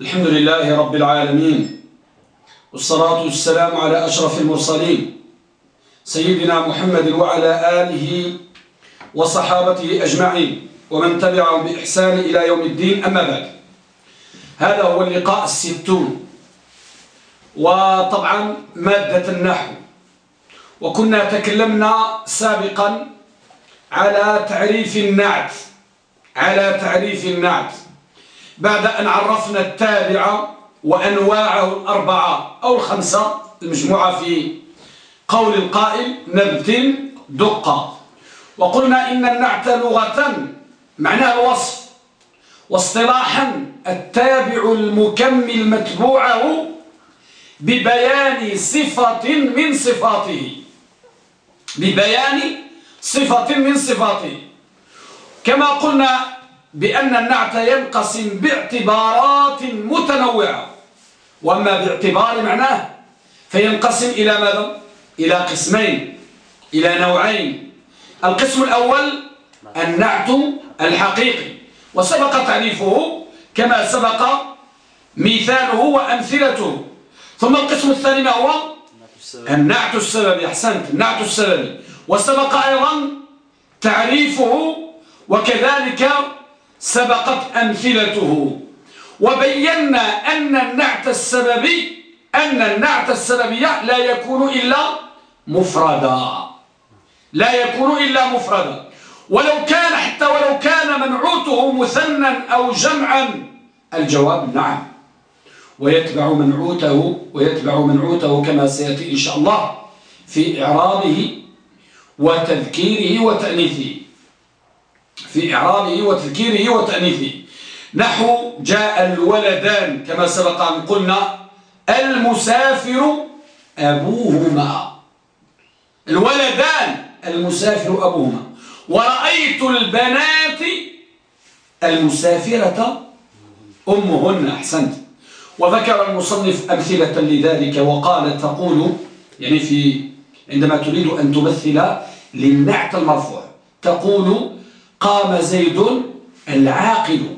الحمد لله رب العالمين والصلاة والسلام على أشرف المرسلين سيدنا محمد وعلى آله وصحابته أجمعين ومن تبعهم بإحسان إلى يوم الدين أما بعد هذا هو اللقاء الستون وطبعا مادة النحو وكنا تكلمنا سابقا على تعريف النعت على تعريف النعت. بعد أن عرفنا التابع وأنواعه الأربعة أو الخمسة المجموعة في قول القائل نبت دقة. وقلنا إن النعت لغة معناه الوصف واصطلاحا التابع المكمل متبوعه ببيان صفة من صفاته. ببيان صفة من صفاته. كما قلنا بأن النعت ينقسم باعتبارات متنوعة. وأما باعتبار معناه فينقسم إلى ماذا؟ إلى قسمين إلى نوعين. القسم الأول النعت الحقيقي وسبق تعريفه كما سبق مثاله وأمثلته. ثم القسم الثاني ما هو؟ النعت السببي. أحسنت النعت السببي. وسبق أيضا تعريفه وكذلك سبقت أمثلته. وبينا أن النعت السببي أن النعت السببي لا يكون إلا مفردا. لا يكون إلا مفردا. ولو كان حتى ولو كان منعوته مثنى أو جمعا الجواب نعم. ويتبع منعوته ويتبع منعوته كما سيأتي إن شاء الله في إعرابه وتذكيره وتأنيثه. في إعرابه وتذكيره وتأنيثه. نحو جاء الولدان كما سبق أن قلنا المسافر أبوهما. الولدان المسافر أبوهما. ورأيت البنات المسافرة أمهن أحسنت. وذكر المصنف أمثلة لذلك وقال تقول يعني في عندما تريد أن تمثل للنعت المرفوع تقول قام زيد العاقل.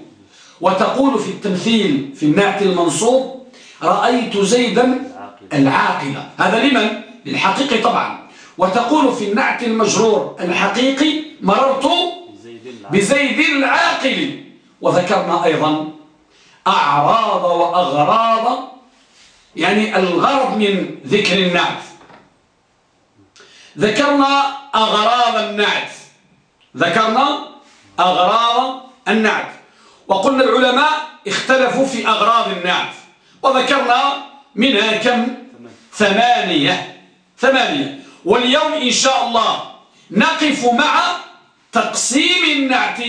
وتقول في التمثيل في النعت المنصوب رأيت زيدا العاقل. هذا لمن؟ للحقيقي طبعا. وتقول في النعت المجرور الحقيقي مررت بزيد العاقل. وذكرنا أيضا أعراض وأغراض يعني الغرض من ذكر النعت. ذكرنا أغراض النعت. ذكرنا أغراض النعت. وقلنا العلماء اختلفوا في أغراض النعت. وذكرنا منها كم؟ ثمانية. ثمانية. واليوم إن شاء الله نقف مع تقسيم النعت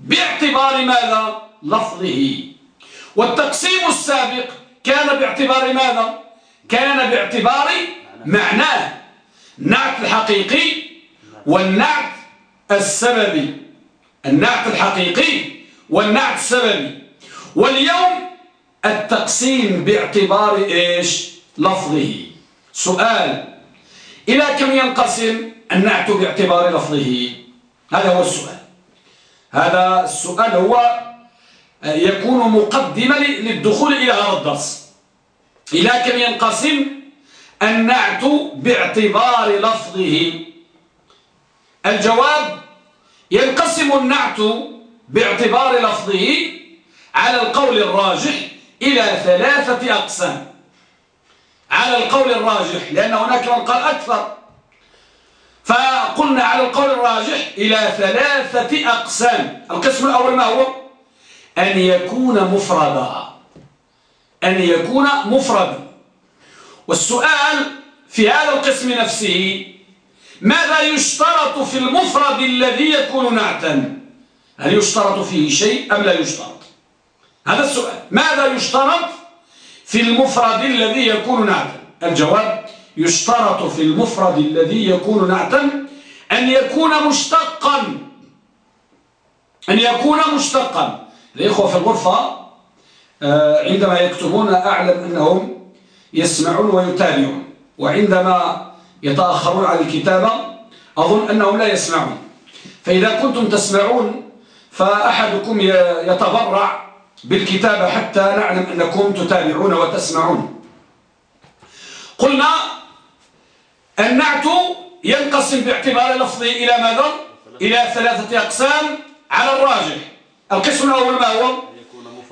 باعتبار ماذا؟ لفظه. والتقسيم السابق كان باعتبار ماذا؟ كان باعتبار معناه. النعت الحقيقي والنعت السببي. النعت الحقيقي والنعت السببي. واليوم التقسيم باعتبار إيش؟ لفظه. سؤال إلى كم ينقسم النعت باعتبار لفظه؟ هذا هو السؤال. هذا السؤال هو يكون مقدمة للدخول إلى هذا الدرس. إلى كم ينقسم النعت باعتبار لفظه؟ الجواب ينقسم النعت باعتبار لفظه على القول الراجح إلى ثلاثة أقسام. على القول الراجح لأن هناك من قال أكثر. فقلنا على القول الراجح إلى ثلاثة أقسام. القسم الأول ما هو؟ أن يكون مفردا. أن يكون مفردا. والسؤال في هذا القسم نفسه ماذا يشترط في المفرد الذي يكون نعتا؟ هل يشترط فيه شيء أم لا يشترط؟ هذا السؤال. ماذا يشترط في المفرد الذي يكون نعتا؟ الجواب يشترط في المفرد الذي يكون نعتا أن يكون مشتقا. أن يكون مشتقا. الإخوة في الغرفة آه، عندما يكتبون أعلم أنهم يسمعون ويتابعون. وعندما يتأخرون عن الكتابة أظن أنهم لا يسمعون فإذا كنتم تسمعون فأحدكم يتبرع بالكتابة حتى نعلم أنكم تتابعون وتسمعون قلنا النعت ينقسم باعتبار لفظه إلى ماذا؟ إلى ثلاثة أقسام على الراجح القسم الأول ما هو؟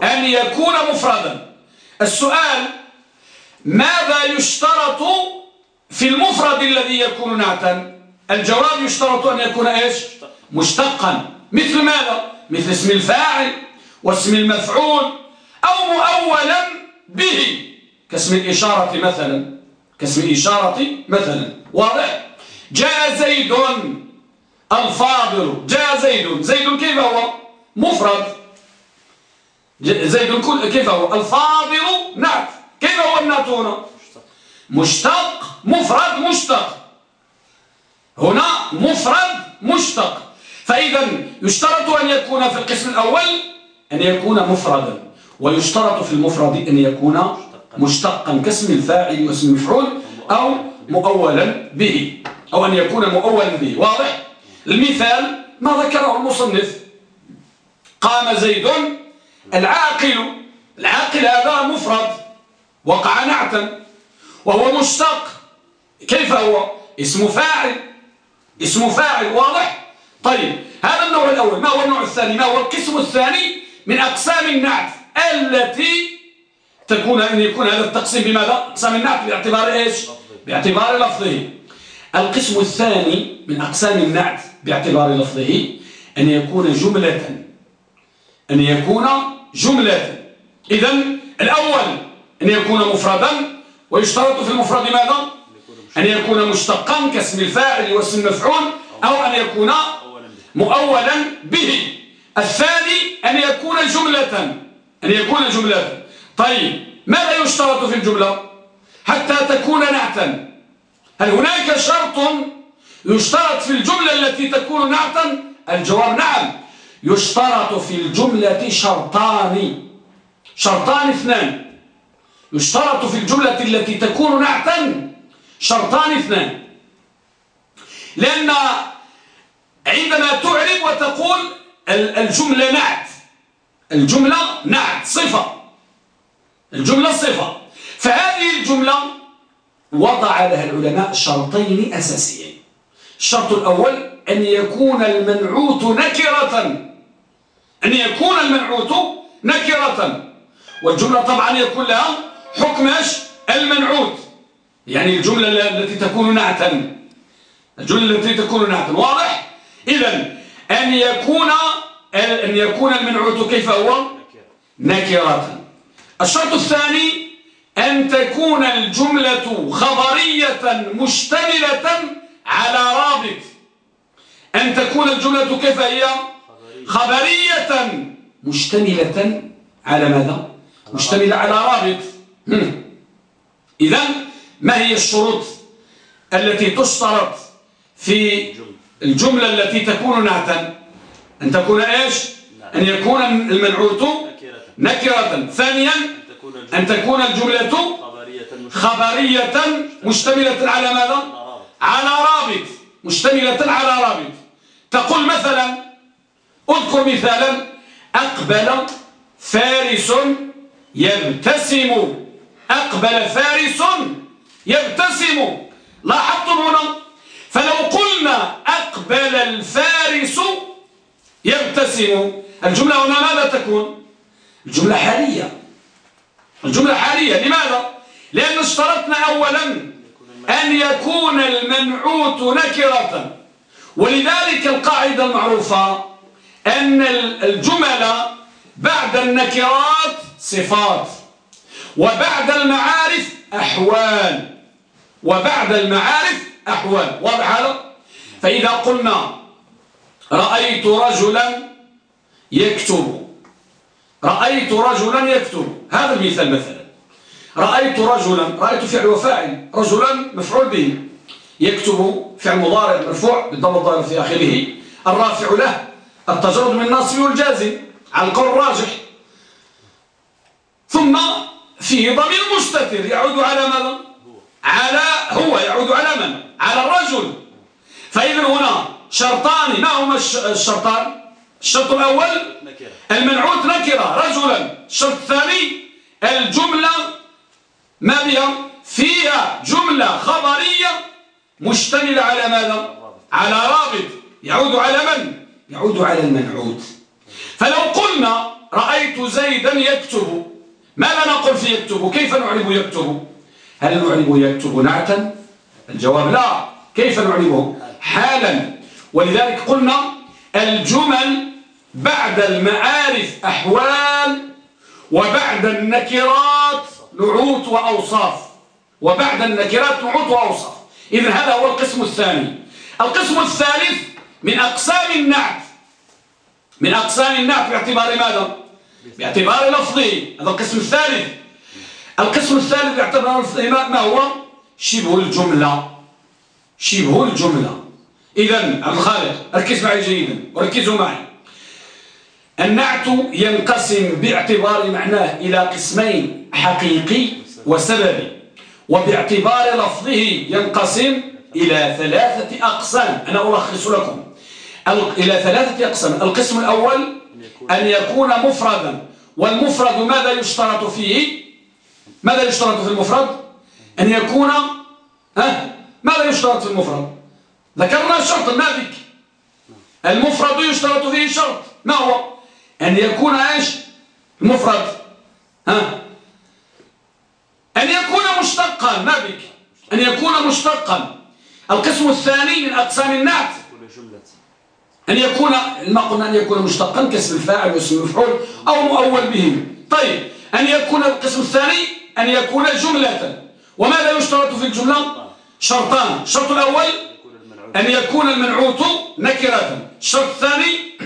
أن يكون مفردا السؤال ماذا يشترط في المفرد الذي يكون نعتا الجواب يشترط أن يكون إيش؟ مشتقا. مثل ماذا؟ مثل اسم الفاعل واسم المفعول أو مؤولا به كاسم الإشارة مثلا. كاسم الإشارة مثلا. واضح؟ جاء زيد الفاضل. جاء زيد. زيد كيف هو؟ مفرد. زيد كيف هو؟ الفاضل نعت. كيف هو النعت هنا؟ مشتق. مفرد مشتق. هنا مفرد مشتق. فإذا يشترط أن يكون في القسم الأول أن يكون مفردا ويشترط في المفرد أن يكون مشتقا كاسم الفاعل واسم المفعول أو مؤولا به أو أن يكون مؤولا به. واضح؟ المثال ما ذكره المصنف. قام زيد العاقل العاقل هذا مفرد وقع نعتا وهو مشتق. كيف هو؟ اسم فاعل. اسم فاعل واضح؟ طيب هذا النوع الأول. ما هو النوع الثاني؟ ما هو القسم الثاني من أقسام النعت التي تكون أن يكون هذا التقسيم بماذا؟ أقسام النعت باعتبار إيش؟ باعتبار لفظه. القسم الثاني من أقسام النعت باعتبار لفظه أن يكون جملة. أن يكون جملة. إذا الأول أن يكون مفردا ويشترط في المفرد ماذا؟ أن يكون مشتقا كاسم الفاعل واسم المفعول أو أن يكون مؤولا به. الثاني أن يكون جملة أن يكون جملة. طيب ماذا يشترط في الجملة؟ حتى تكون نعتا. هل هناك شرط يشترط في الجملة التي تكون نعتا؟ الجواب نعم. يشترط في الجملة شرطان. شرطان اثنان. يشترط في الجملة التي تكون نعتا. شرطان اثنان. لأن عندما تعرب وتقول الجملة نعت. الجملة نعت صفة. الجملة صفة. فهذه الجملة وضع لها العلماء شرطين أساسيين. الشرط الأول أن يكون المنعوت نكرة. أن يكون المنعوت نكرة. والجملة طبعا يكون لها حكم المنعوت. يعني الجملة التي تكون نعتا. الجملة التي تكون نعتا. واضح؟ إذا أن يكون أن يكون المنعوت كيف هو؟ نكرة. الشرط الثاني أن تكون الجملة خبرية مشتملة على رابط. أن تكون الجملة كيف هي؟ خبرية مشتملة على ماذا؟ مشتملة على رابط. إذا ما هي الشروط التي تشترط في الجملة التي تكون نعتا أن تكون إيش؟ أن يكون المنعوت نكرة. ثانيا أن تكون الجملة خبرية مشتملة. على ماذا؟ على رابط. مشتملة على رابط. تقول مثلا أذكر مثالا أقبل فارس يبتسم. أقبل فارس يبتسم. لاحظتم هنا؟ فلو قلنا أقبل الفارس يبتسم. الجملة هنا ماذا تكون؟ الجملة حالية. الجملة حالية. لماذا؟ لأن اشترطنا أولا أن يكون المنعوت نكرة. ولذلك القاعدة المعروفة أن الجمل بعد النكرات صفات وبعد المعارف أحوال. وبعد المعارف أحوال. واضح هذا؟ فإذا قلنا رأيت رجلا يكتب. رأيت رجلا يكتب. هذا المثال مثلا. رأيت رجلا رأيت فعل وفاعل. رجلا مفعول به. يكتب فعل مضارع مرفوع بالضم الضارب في آخره. الرافع له. التجرد من الناصب والجازم. على القول الراجح ثم فيه ضمير مستتر. يعود على ماذا؟ على هو يعود على من؟ على الرجل. فإذا هنا شرطان ما هما الشرطان؟ الشرط الأول المنعوت نكرة رجلا. الشرط الثاني الجملة ما بها؟ فيها جملة خبرية مشتملة على ماذا؟ على رابط. يعود على من؟ يعود على المنعوت. فلو قلنا رأيت زيدا يكتب ماذا نقول في يكتب؟ كيف نعرب يكتب؟ هل نعرب يكتب نعتا؟ الجواب لا. كيف نعربه حالا. ولذلك قلنا الجمل بعد المعارف أحوال وبعد النكرات نعوت وأوصاف. وبعد النكرات نعوت وأوصاف. إذن هذا هو القسم الثاني. القسم الثالث من أقسام النعت. من أقسام النعت باعتبار ماذا؟ باعتبار لفظه. هذا القسم الثالث. القسم الثالث باعتبار لفظه ما هو؟ شبه الجملة. شبه الجملة. إذا عبد الخالق ركز معي جيدا وركزوا معي. النعت ينقسم باعتبار معناه إلى قسمين حقيقي وسببي. وباعتبار لفظه ينقسم إلى ثلاثة أقسام. أنا ألخص لكم. إلى ثلاثة أقسام. القسم الأول أن يكون مفردا. والمفرد ماذا يشترط فيه؟ ماذا يشترط في المفرد؟ أن يكون ها؟ ماذا يشترط في المفرد؟ ذكرنا شرط ما بك المفرد يشترط فيه شرط. ما هو؟ أن يكون إيش؟ المفرد ها؟ أن يكون مشتقا. ما بك أن يكون مشتقا. القسم الثاني من أقسام النعت. أن يكون ما قلنا أن يكون مشتقا كاسم الفاعل واسم المفعول أو مؤول به. طيب أن يكون القسم الثاني أن يكون جملة. وماذا يشترط في الجملة؟ شرطان. الشرط الأول أن يكون المنعوت نكرة. الشرط الثاني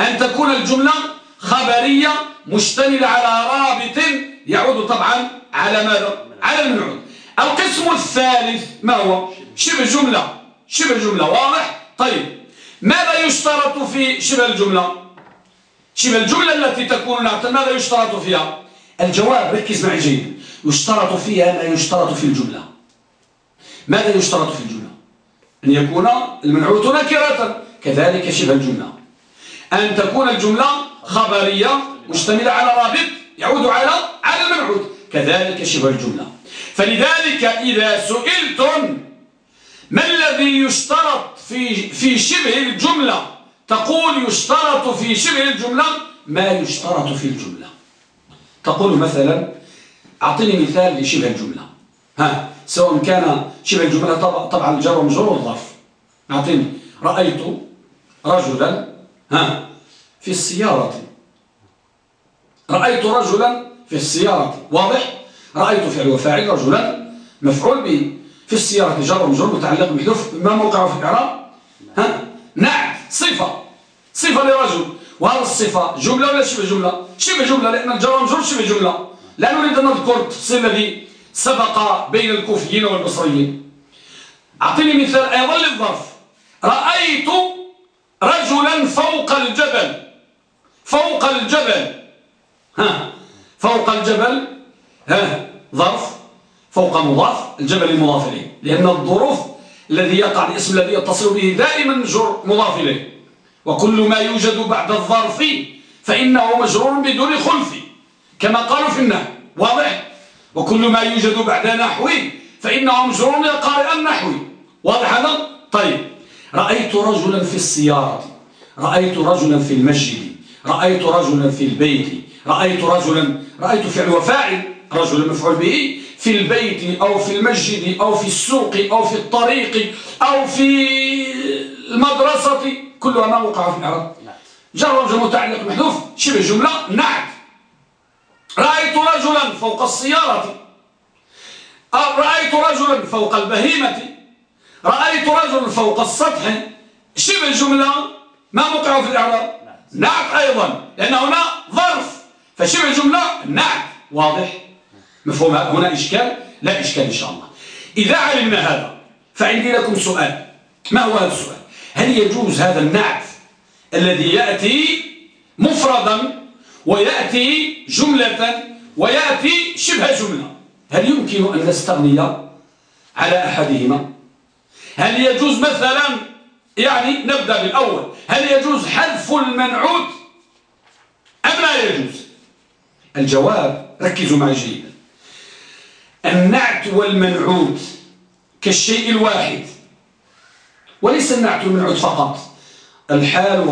أن تكون الجملة خبرية مشتملة على رابط يعود طبعا على ماذا؟ على المنعوت. القسم الثالث ما هو؟ شبه جملة. شبه جملة. واضح؟ طيب. ماذا يشترط في شبه الجملة؟ شبه الجملة التي تكون ماذا يشترط فيها؟ الجواب ركز معي جيد. يشترط فيها ما يشترط في الجملة. ماذا يشترط في الجملة؟ أن يكون المنعوت نكرة. كذلك شبه الجملة. أن تكون الجملة خبرية مشتملة على رابط يعود على على المنعوت. كذلك شبه الجملة. فلذلك إذا سئلتم ما الذي يشترط في في شبه الجملة؟ تقول يشترط في شبه الجملة ما يشترط في الجملة. تقول مثلا أعطيني مثال لشبه الجملة. ها سواء كان شبه الجملة طبعا الجر ومجرور والظرف أعطيني رأيت رجلا ها في السيارة. رأيت رجلا في السيارة. واضح؟ رأيت فعل وفاعل رجلا مفعول به. في السيارة جر ومجرور متعلق محذوف ما موقعه في الإعراب؟ ها نعم صفة. صفة لرجل. وهذا الصفة. جملة ولا شبه جملة؟ شبه جملة لأن الجر والمجرور شبه جملة. لا نريد أن نذكر التفصيل الذي سبق بين الكوفيين والبصريين أعطيني مثال. أيضا للظرف رأيت رجلا فوق الجبل. فوق الجبل. ها. فوق الجبل. ها. ظرف. فوق مضاف. الجبل المضاف إليه. لأن الظروف الذي يقع الاسم الذي يتصل به دائما مضاف إليه. وكل ما يوجد بعد الظرف فإنه مجرور بدون خلف كما قالوا في النحو واضح؟ وكل ما يوجد بعد نحو فإنه مجرور قارئ النحو واضح هذا؟ طيب رأيت رجلا في السيارة رأيت رجلا في المسجد رأيت رجلا في البيت رأيت رجلا رأيت فعل وفاعل رجل مفعول به في البيت أو في المسجد أو في السوق أو في الطريق أو في المدرسة. كلها ما وقع في العرب جر وجه متعلق محذوف شبه جملة نعت رأيت رجلا فوق السيارة. رأيت رجلا فوق البهيمة. رأيت رجلا فوق السطح. شبه جملة. ما موقع في الإعراب نعت أيضا. لأن هنا ظرف. فشبه جملة نعت واضح؟ مفهوم؟ هنا إشكال؟ لا إشكال إن شاء الله. إذا علمنا هذا فعندي لكم سؤال. ما هو هذا السؤال؟ هل يجوز هذا النعت الذي يأتي مفردا ويأتي جملة ويأتي شبه جملة؟ هل يمكن أن نستغني على أحدهما؟ هل يجوز مثلا يعني نبدأ بالأول هل يجوز حذف المنعوت؟ أم لا يجوز؟ الجواب ركزوا معي جيدا. النعت والمنعوت كالشيء الواحد. وليس النعت والمنعوت فقط. الحال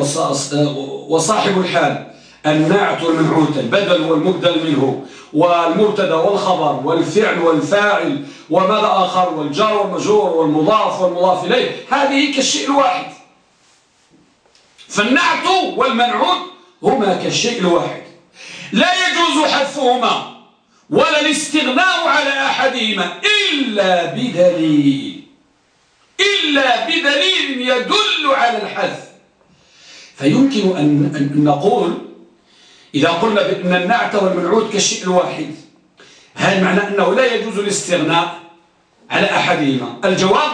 وصاحب الحال النعت والمنعوت البدل والمبدل منه والمبتدا والخبر والفعل والفاعل وماذا آخر والجار والمجرور والمضاف والمضاف إليه. هذه كالشيء الواحد. فالنعت والمنعوت هما كالشيء الواحد. لا يجوز حذفهما ولا الاستغناء على أحدهما إلا بدليل. إلا بدليل يدل على الحذف. فيمكن أن نقول إذا قلنا بأن النعت والمنعوت كالشيء الواحد هل معنى أنه لا يجوز الاستغناء على أحدهما؟ الجواب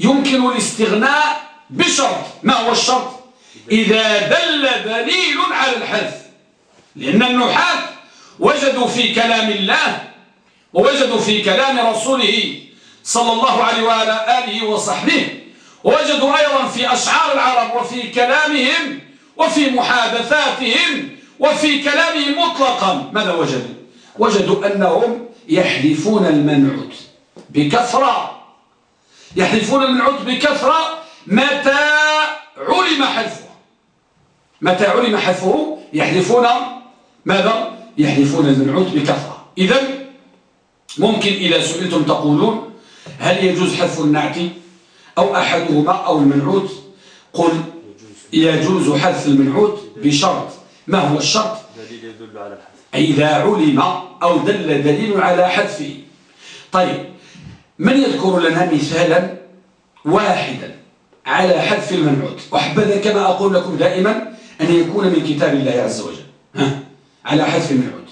يمكن الاستغناء بشرط. ما هو الشرط؟ إذا دل دليل على الحذف. لأن النحاة وجدوا في كلام الله ووجدوا في كلام رسوله صلى الله عليه وعلى آله وصحبه. ووجدوا أيضا في أشعار العرب وفي كلامهم وفي محادثاتهم وفي كلامهم مطلقا. ماذا وجدوا؟ وجدوا أنهم يحذفون المنعوت بكثرة. يحذفون المنعوت بكثرة متى علم حذفه متى علم حذفه يحذفون ماذا؟ يحذفون المنعوت بكثرة. إذا ممكن إذا سئلتم تقولون هل يجوز حذف النعت أو أحدهما أو المنعوت؟ قل يجوز حذف المنعوت بشرط. ما هو الشرط؟ دليل يدل على الحذف. إذا علم أو دل دليل على حذفه. طيب من يذكر لنا مثالا واحدا على حذف المنعوت؟ وحبذا كما أقول لكم دائما أن يكون من كتاب الله عز وجل. ها على حذف المنعوت.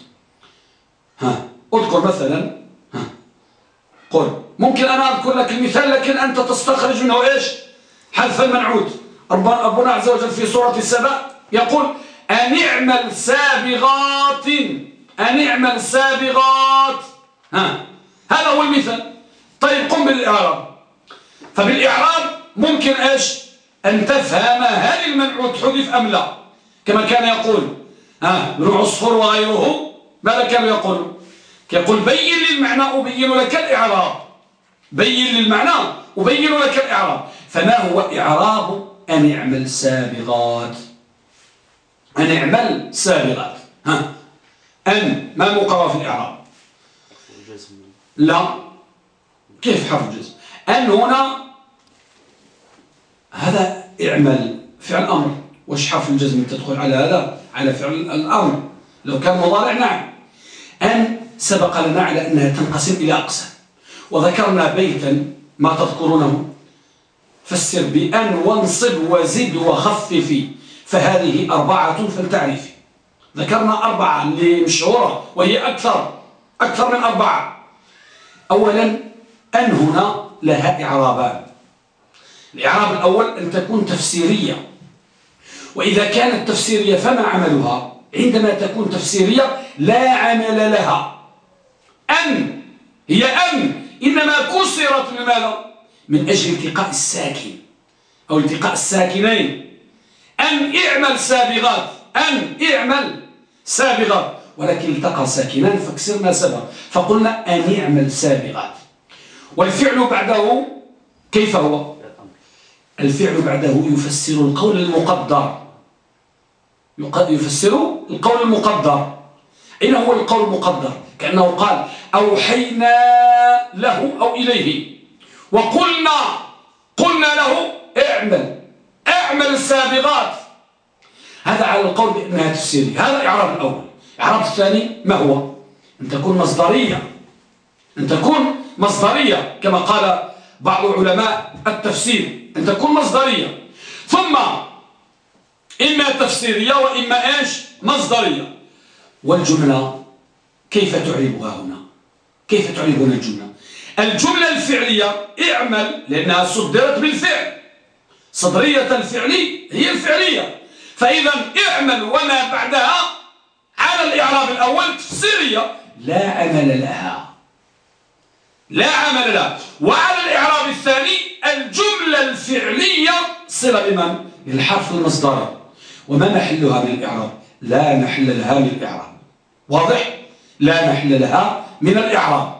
ها أذكر مثلا. ها قل ممكن أنا أذكر لك المثال لكن أنت تستخرج منه إيش؟ حذف المنعوت. ربنا عز وجل في سورة السبع يقول أن اعمل سابغات أن اعمل سابغات ها هذا هو المثال. طيب قم بالإعراب. فبالإعراب ممكن إيش؟ أن تفهم هل المنعوت حذف أم لا. كما كان يقول ها ابن وغيره ماذا كانوا يقولون يقول بين للمعنى أبين لك الإعراب. بين للمعنى أبين لك الإعراب. فما هو إعراب؟ أن اعمل سابغات. أن اعمل سابغات. ها. أن ما مقرر في الإعراب؟ لا. كيف حرف الجزم؟ أن هنا هذا اعمل فعل أمر. وش حرف الجزم تدخل على هذا؟ على فعل الأمر. لو كان مضارع نعم. أن سبق لنا على أنها تنقسم إلى أقسام. وذكرنا بيتا ما تذكرونه. فسر بأن وانصب وزد وخفف فهذه أربعة فلتعرفي ذكرنا أربعة لمشهورة وهي أكثر أكثر من أربعة. أولا أن هنا لها إعرابان. الإعراب الأول أن تكون تفسيرية. وإذا كانت تفسيرية فما عملها؟ عندما تكون تفسيرية لا عمل لها. أن هي أن. إنما كسرت لماذا من أجل التقاء الساكن. أو التقاء الساكنين. أن اعمل سابغات. أن اعمل سابغات. ولكن التقى ساكنان فكسرنا سبب فقلنا أن اعمل سابغات. والفعل بعده كيف هو؟ الفعل بعده يفسر القول المقدر. يفسر القول المقدر. أين هو القول المقدر. كأنه قال أوحينا له أو إليه. وقلنا قلنا له اعمل اعمل السابغات. هذا على القول بأنها تفسيري هذا الإعراب الأول. الإعراب الثاني ما هو؟ أن تكون مصدرية. أن تكون مصدرية كما قال بعض علماء التفسير. أن تكون مصدرية. ثم إما تفسيرية وإما إيش؟ مصدرية. والجملة كيف تعربها هنا؟ كيف تعربون الجملة؟ الجملة الفعلية اعمل لأنها صدرت بالفعل. صدرية الفعل هي الفعلية. فإذا اعمل وما بعدها على الإعراب الأول تفسيرية لا عمل لها. لا عمل لها. وعلى الإعراب الثاني الجملة الفعلية صلة لمن؟ للحرف المصدري وما محلها من الإعراب؟ لا محل لها من الإعراب واضح؟ لا محل لها من الإعراب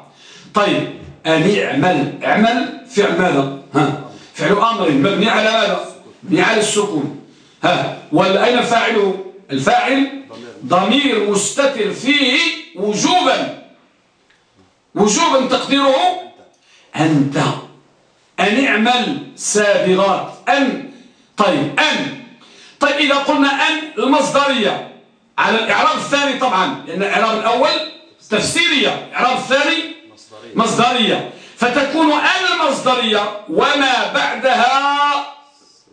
طيب أن اعمل اعمل فعل ماذا؟ ها فعل أمر مبني على ماذا؟ مبني على السكون ها وأين فاعله؟ الفاعل ضمير مستتر فيه وجوبا وجوبا تقديره أنت أن اعمل سابغات أن طيب أن طيب إذا قلنا أن المصدرية على الإعراب الثاني طبعا لأن الإعراب الأول تفسيرية الإعراب الثاني مصدرية. فتكون أن المصدرية وما بعدها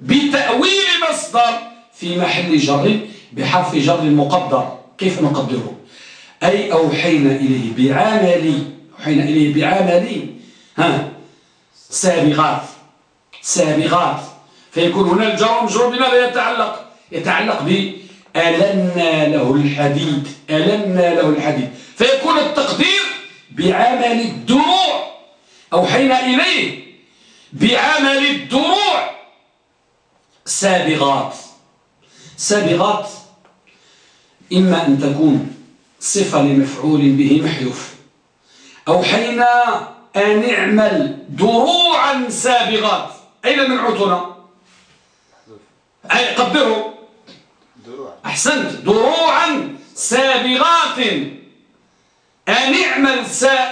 بتأويل مصدر في محل جر بحرف جر مقدر. كيف نقدره؟ أي أوحينا إليه بعملي أوحينا إليه بعملي. ها؟ سابغات سابغات. فيكون هنا الجر مجرور بماذا؟ يتعلق يتعلق بألنا له الحديد ألنا له الحديد. فيكون التقدير بعمل الدروع أوحينا إليه بعمل الدروع. سابغات. سابغات إما أن تكون صفة لمفعول به محذوف أوحينا أن اعمل دروعا سابغات. أين منعوتنا أي قدروا أحسنت. دروعا سابغات. أن اعمل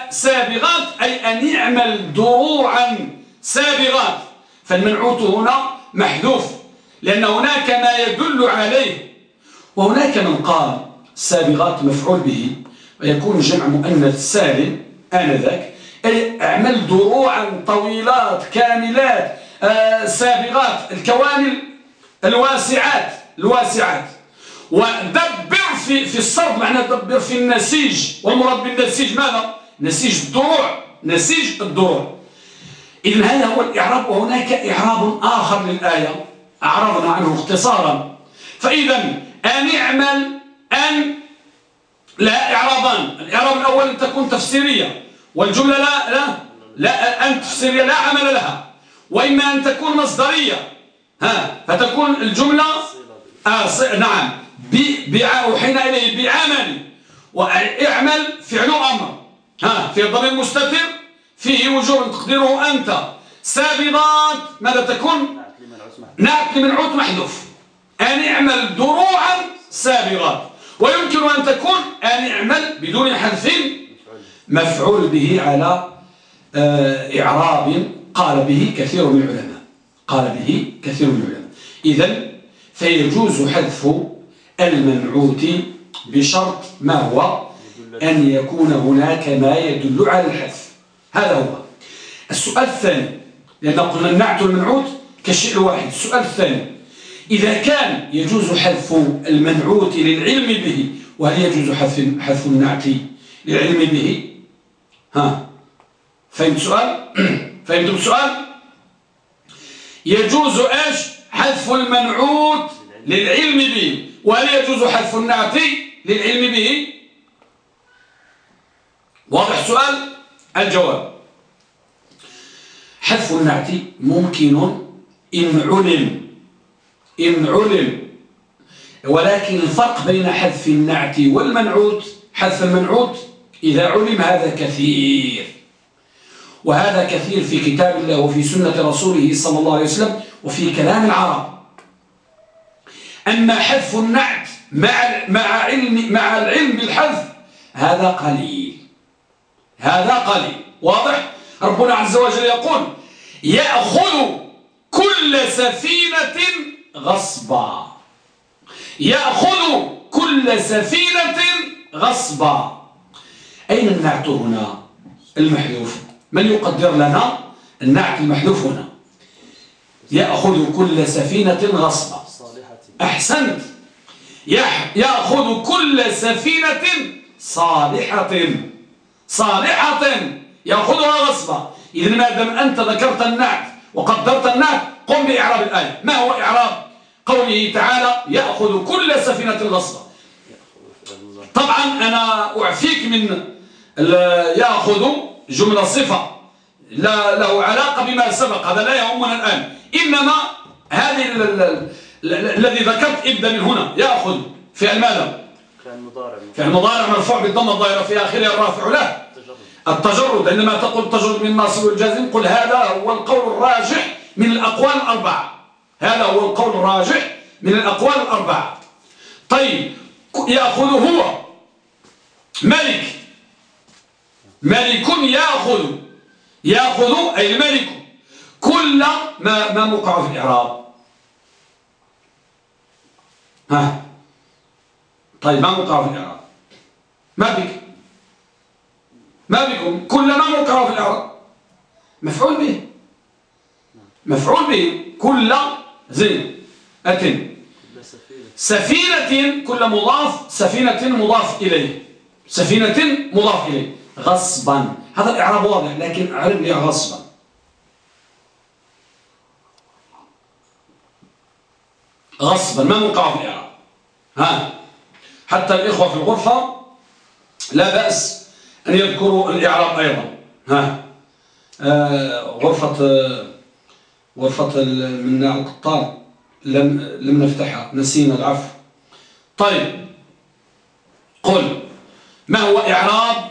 سابغات أي أن اعمل دروعا سابغات. فالمنعوت هنا محذوف لأن هناك ما يدل عليه. وهناك من قال سابغات مفعول به ويكون جمع مؤنث سالم آنذاك. أي أعمل دروعا طويلات كاملات آه سابغات. الكواني الواسعات الواسعات. ودبر في في الصرف معنى دبر في النسيج. والمراد بالنسيج ماذا؟ نسيج الدروع نسيج الدروع إذن هذا هو الإعراب وهناك إعراب آخر للآية. أعرضنا عنه اختصارا. فإذا أن اعمل أن لا إعرابان الإعراب الأول أن تكون تفسيرية والجملة لا لا لا أن تفسيرية لا عمل لها. وإما أن تكون مصدرية. ها فتكون الجملة آه نعم. أوحين إليه بعمل. وإعمل فعل أمر ها في الضمير المستتر فيه وجوب تقديره أنت. سابضات ماذا تكون؟ نعت لمنعوت محذوف. أن اعمل دروعا سابغات ويمكن أن تكون أن اعمل بدون حذف. مفعول به على آه، إعراب قال به كثير من العلماء. قال به كثير من العلماء. إذا فيجوز حذف المنعوت بشرط ما هو؟ أن يكون هناك ما يدل على الحذف. هذا هو. السؤال الثاني لأن قلنا النعت المنعوت كالشيء الواحد السؤال الثاني إذا كان يجوز حذف المنعوت للعلم به وهل يجوز حذف حذف النعت للعلم به؟ ها فهمت السؤال؟ فهمتم السؤال؟ يجوز إيش؟ حذف المنعوت للعلم به. وهل يجوز حذف النعت للعلم به؟ واضح السؤال الجواب. حذف النعت ممكن إن علم. إن علم. ولكن الفرق بين حذف النعت والمنعوت حذف المنعوت إذا علم هذا كثير. وهذا كثير في كتاب الله وفي سنة رسوله صلى الله عليه وسلم وفي كلام العرب. أما حذف النعت مع مع علم مع العلم بالحذف هذا قليل. هذا قليل. واضح؟ ربنا عز وجل يقول يأخذ كل سفينة غصبا. يأخذ كل سفينة غصبا. أين النعت هنا؟ المحذوف. من يقدر لنا النعت المحذوف هنا؟ يأخذ كل سفينة غصبا. أحسنت. يأخذ كل سفينة صالحة. صالحة. يأخذها غصبا. إذن ما دام أنت ذكرت النعت وقدرت النعت قم بإعراب الآية. ما هو إعراب؟ قوله تعالى يأخذ كل سفينة غصبا. طبعا أنا أعفيك من يأخذ جملة صفة لا له علاقة بما سبق. هذا لا يهمنا الآن. إنما هذه الذي ذكرت ابدا من هنا يأخذ فعل ماذا فعل مضارع. مرفوع بالضمه الظاهرة في آخره الرافع له. التجرد. عندما تقول التجرد من الناصب والجازم قل هذا هو القول الراجح من الأقوال الأربعة. هذا هو القول الراجح من الأقوال الأربعة. طيب يأخذ هو ملك. ملك يأخذ. يأخذ أي الملك. كل ما ما موقع في الإعراب. ها. طيب ما موقع في الإعراب؟ ما بك. ما بكم. كل ما موقع في الإعراب. مفعول به. مفعول به. كل زين. أتن سفينة كل مضاف سفينة مضاف إليه. سفينة مضاف إليه. غصبا. هذا الإعراب واضح لكن أعرب لي غصبا. غصبا ما موقع في الإعراب. ها؟ حتى الإخوة في الغرفة لا بأس أن يذكروا الإعراب أيضا. ها؟ آه غرفة غرفة من القطار. لم لم نفتحها. نسينا العفو. طيب قل ما هو إعراب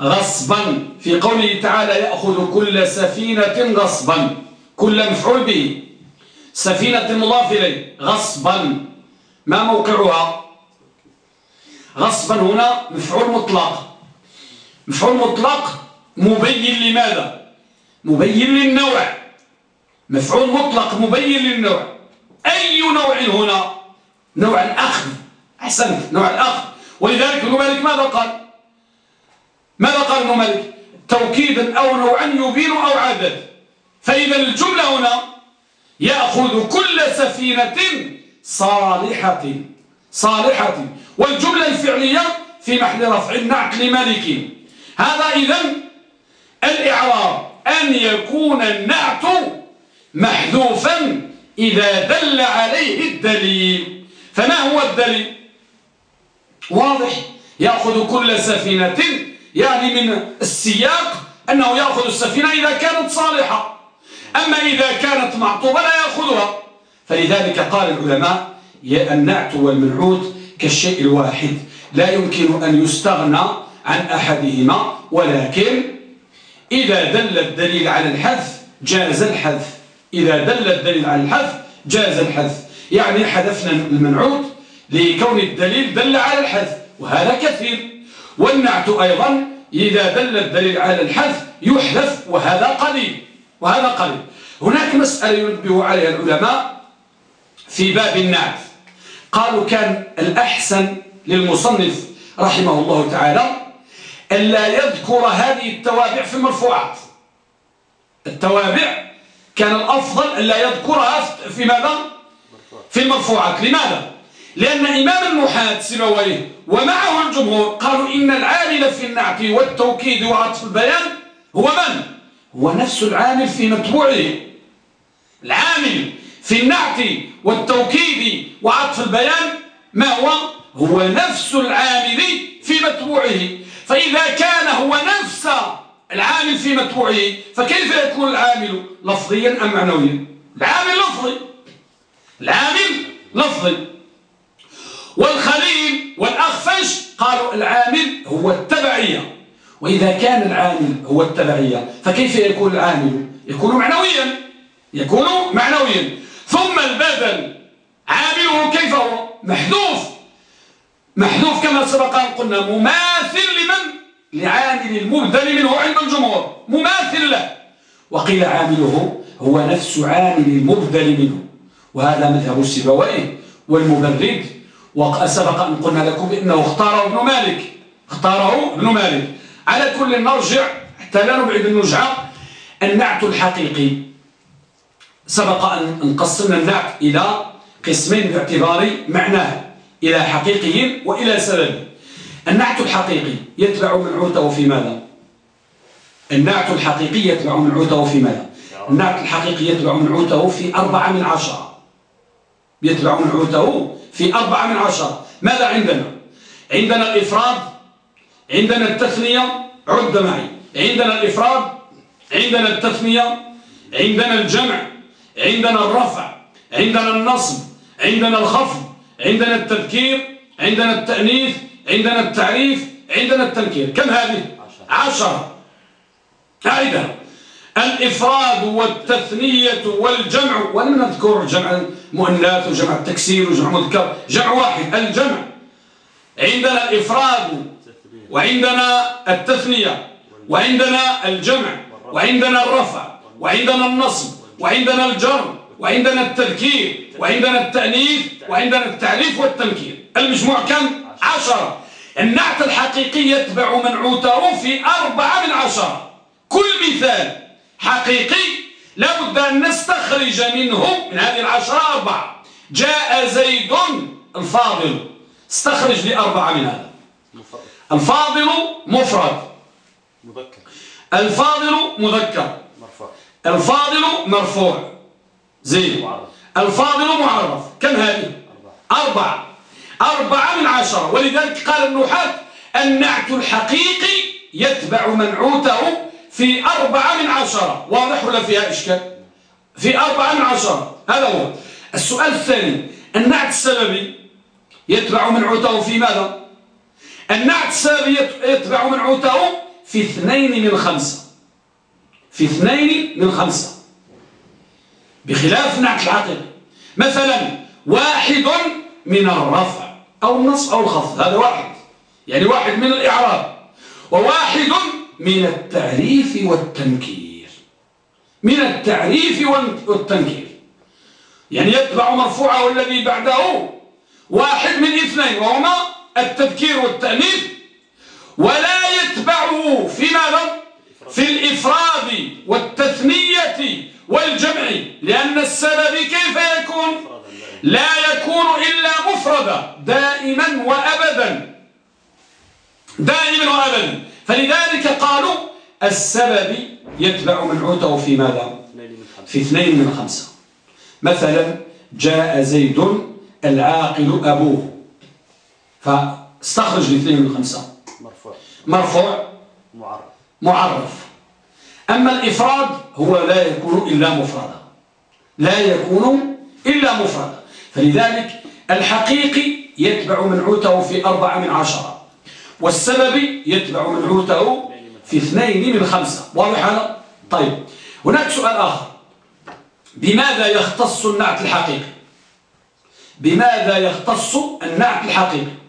غصبا؟ في قوله تعالى يأخذ كل سفينة غصبا كل مفعول به. سفينة مضاف إليه غصبا. ما موقعها؟ غصبا هنا مفعول مطلق. مفعول مطلق مبين لماذا؟ مبين للنوع. مفعول مطلق مبين للنوع. أي نوع هنا؟ نوع الأخذ. أحسنت نوع الأخذ. ولذلك ابن مالك ماذا قال؟ ماذا قال ابن مالك؟ توكيدا أو نوعا يبين أو عدد فإذا الجملة هنا يأخذ كل سفينة صالحة صالحة. والجملة الفعلية في محل رفع النعت لملك هذا إذن الإعراب أن يكون النعت محذوفا إذا دل عليه الدليل. فما هو الدليل؟ واضح. يأخذ كل سفينة يعني من السياق أنه يأخذ السفينة إذا كانت صالحة. أما إذا كانت معطوبة لا يأخذها. فلذلك قال العلماء النعت والمنعوت كالشيء الواحد لا يمكن أن يستغنى عن أحدهما ولكن إذا دل الدليل على الحذف جاز الحذف. إذا دل الدليل على الحذف جاز الحذف. يعني حذفنا المنعوت لكون الدليل دل على الحذف وهذا كثير. والنعت أيضا إذا دل الدليل على الحذف يحذف وهذا قليل. وهذا قليل هناك مسألة ينبه عليها العلماء في باب النعت قالوا كان الأحسن للمصنف رحمه الله تعالى ألا يذكر هذه التوابع في المرفوعات التوابع كان الأفضل ألا يذكرها في ماذا؟ في المرفوعات لماذا؟ لأن إمام النحاة سنويه ومعه الجمهور قالوا إن العامل في النعت والتوكيد وعطف البيان هو من؟ هو نفس العامل في متبوعه العامل في النعت والتوكيد وعطف البيان ما هو؟ هو نفس العامل في متبوعه فإذا كان هو نفس العامل في متبوعه فكيف يكون العامل لفظيا أم معنويا؟ العامل لفظي. العامل لفظي. والخليل والأخفش قالوا العامل هو التبعية. وإذا كان العامل هو التبعية فكيف يكون العامل؟ يكون معنويا يكون معنويا. ثم البدل عامله كيف هو؟ محذوف. محذوف كما سبق أن قلنا مماثل لمن؟ لعامل المبدل منه عند الجمهور. مماثل له. وقيل عامله هو نفس عامل المبدل منه. وهذا مذهب السبويه والمبرد. وسبق أن قلنا لكم بأنه اختاره ابن مالك. اختاره ابن مالك. على كل نرجع حتى لا نبعد النجعة. النعت الحقيقي. سبق أن قسمنا النعت إلى قسمين باعتبار معناه إلى حقيقي وإلى سبب. النعت الحقيقي يتبع منعوته في ماذا؟ النعت الحقيقي يتبع منعوته في ماذا؟ النعت الحقيقي يتبع منعوته في أربعة من عشرة. يتبع منعوته في أربعة من عشرة. ماذا عندنا؟ عندنا الإفراد عندنا التثنية عد معي. عندنا الإفراد عندنا التثنية. عندنا الجمع عندنا الرفع عندنا النصب عندنا الخفض عندنا التذكير عندنا التأنيث عندنا التعريف عندنا التنكير. كم هذه؟ عشرة. أعيدها الإفراد والتثنية والجمع ولم نذكر جمع المؤنث وجمع التكسير وجمع مذكر جمع واحد الجمع. عندنا الإفراد وعندنا التثنية وعندنا الجمع وعندنا الرفع وعندنا النصب وعندنا الجر وعندنا التذكير وعندنا التأنيث وعندنا التعريف والتنكير. المجموع كم؟ عشرة. النعت الحقيقي يتبع منعوته في أربعة من عشرة. كل مثال حقيقي لابد أن نستخرج منه من هذه العشرة أربعة. جاء زيد الفاضل. استخرج لي أربعة من هذا. الفاضل مفرد. مذكر. الفاضل مذكر. مرفوع. الفاضل مرفوع. زين. الفاضل معرف كم هذه؟ أربعة. أربعة. من عشرة. ولذلك قال النحاة النعت الحقيقي يتبع منعوته في أربعة من عشرة. واضح ولا فيها إشكال؟ في أربعة من عشرة. هذا هو. السؤال الثاني. النعت السببي يتبع منعوته في ماذا؟ النعت السببي يتبع منعوته في اثنين من خمسة. في اثنين من خمسة. بخلاف النعت الحقيقي مثلا واحد من الرفع أو النصب أو الخفض. هذا واحد. يعني واحد من الإعراب. وواحد من التعريف والتنكير. من التعريف والتنكير. يعني يتبع مرفوعه الذي بعده واحد من اثنين. وهما التذكير والتأنيث ولا يتبعه في ماذا؟ في الإفراد والتثنية والجمع لأن السبب كيف يكون؟ لا يكون إلا مفردا دائما وأبدا دائما وأبدا. فلذلك قالوا السبب يتبع منعوته في ماذا؟ في اثنين من خمسة. مثلا جاء زيد العاقل أبوه. فاستخرج لاثنين من خمسة. مرفوع. مرفوع. معرف. معرف. أما الإفراد هو لا يكون إلا مفردا. لا يكون إلا مفردا. فلذلك الحقيقي يتبع منعوته في أربعة من عشرة. والسبب يتبع منعوته في اثنين من خمسة. واضح هذا؟ طيب. هناك سؤال آخر. بماذا يختص النعت الحقيقي؟ بماذا يختص النعت الحقيقي؟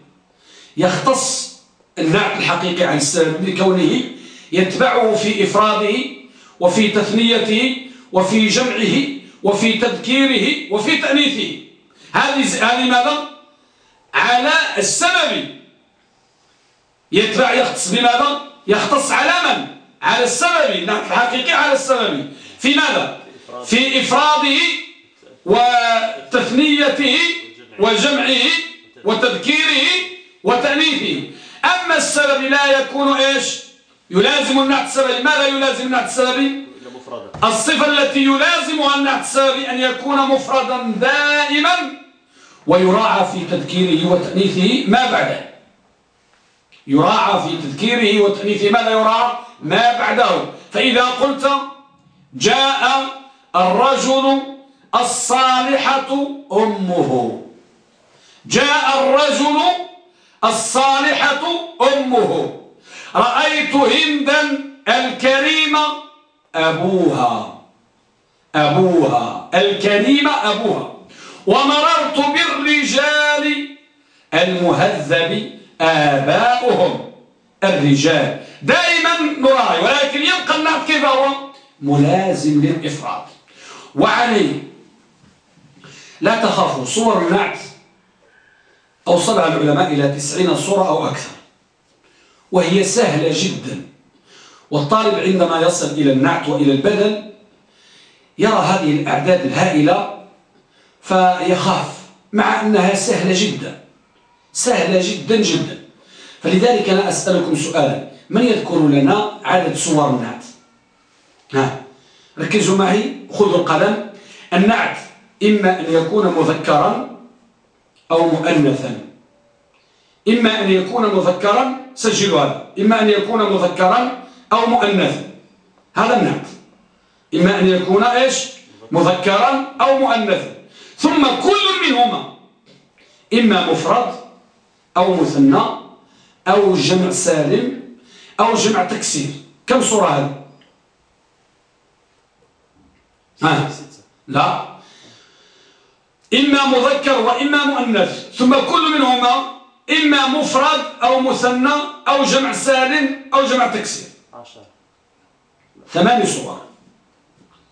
يختص النعت الحقيقي عن السبب بكونه يتبعه في إفراده وفي تثنيته وفي جمعه وفي تذكيره وفي تأنيثه. هذه هذه ماذا؟ على السبب. يتبع يختص بماذا؟ يختص على من؟ على السبب. نعم الحقيقي على السبب. في ماذا؟ في إفراده وتثنيته وجمعه وتذكيره وتأنيثه أما السبب لا يكون إيش؟ يلازم النعت السبب. ماذا يلازم النعت السبب؟ الصفة التي يلازمها النعت السبب أن يكون مفردا دائما ويراعى في تذكيره وتأنيثه ما بعده. يراعى في تذكيره وتأنيثه ماذا يراعى؟ ما بعده. فإذا قلت جاء الرجل الصالحة أمه. جاء الرجل الصالحة أمه. رأيت هندا الكريمة أبوها. أبوها. الكريمة أبوها. ومررت بالرجال المهذب آباؤهم. الرجال. دائما نراعي ولكن يبقى النعت كيف هو؟ ملازم للإفراد. وعليه لا تخافوا صور النعت. أوصلها العلماء إلى تسعين صورة أو أكثر. وهي سهلة جدا. والطالب عندما يصل إلى النعت وإلى البدل يرى هذه الأعداد الهائلة فيخاف مع أنها سهلة جدا. سهلة جدا جدا. فلذلك أنا أسألكم سؤالا. من يذكر لنا عدد صور النعت؟ ها ركزوا معي. خذوا القلم. النعت إما أن يكون مذكرا أو مؤنثا. إما أن يكون مذكرا سجلوا هذا. إما أن يكون مذكرا أو مؤنثا. هذا النعت إما أن يكون إيش؟ مذكرا أو مؤنثا. ثم كل منهما إما مفرد أو مثنى أو جمع سالم أو جمع تكسير. كم صورة هذه؟ ها؟ لا. إما مذكر وإما مؤنث. ثم كل منهما إما مفرد أو مثنى أو جمع سالم أو جمع تكسير. ثمان صور.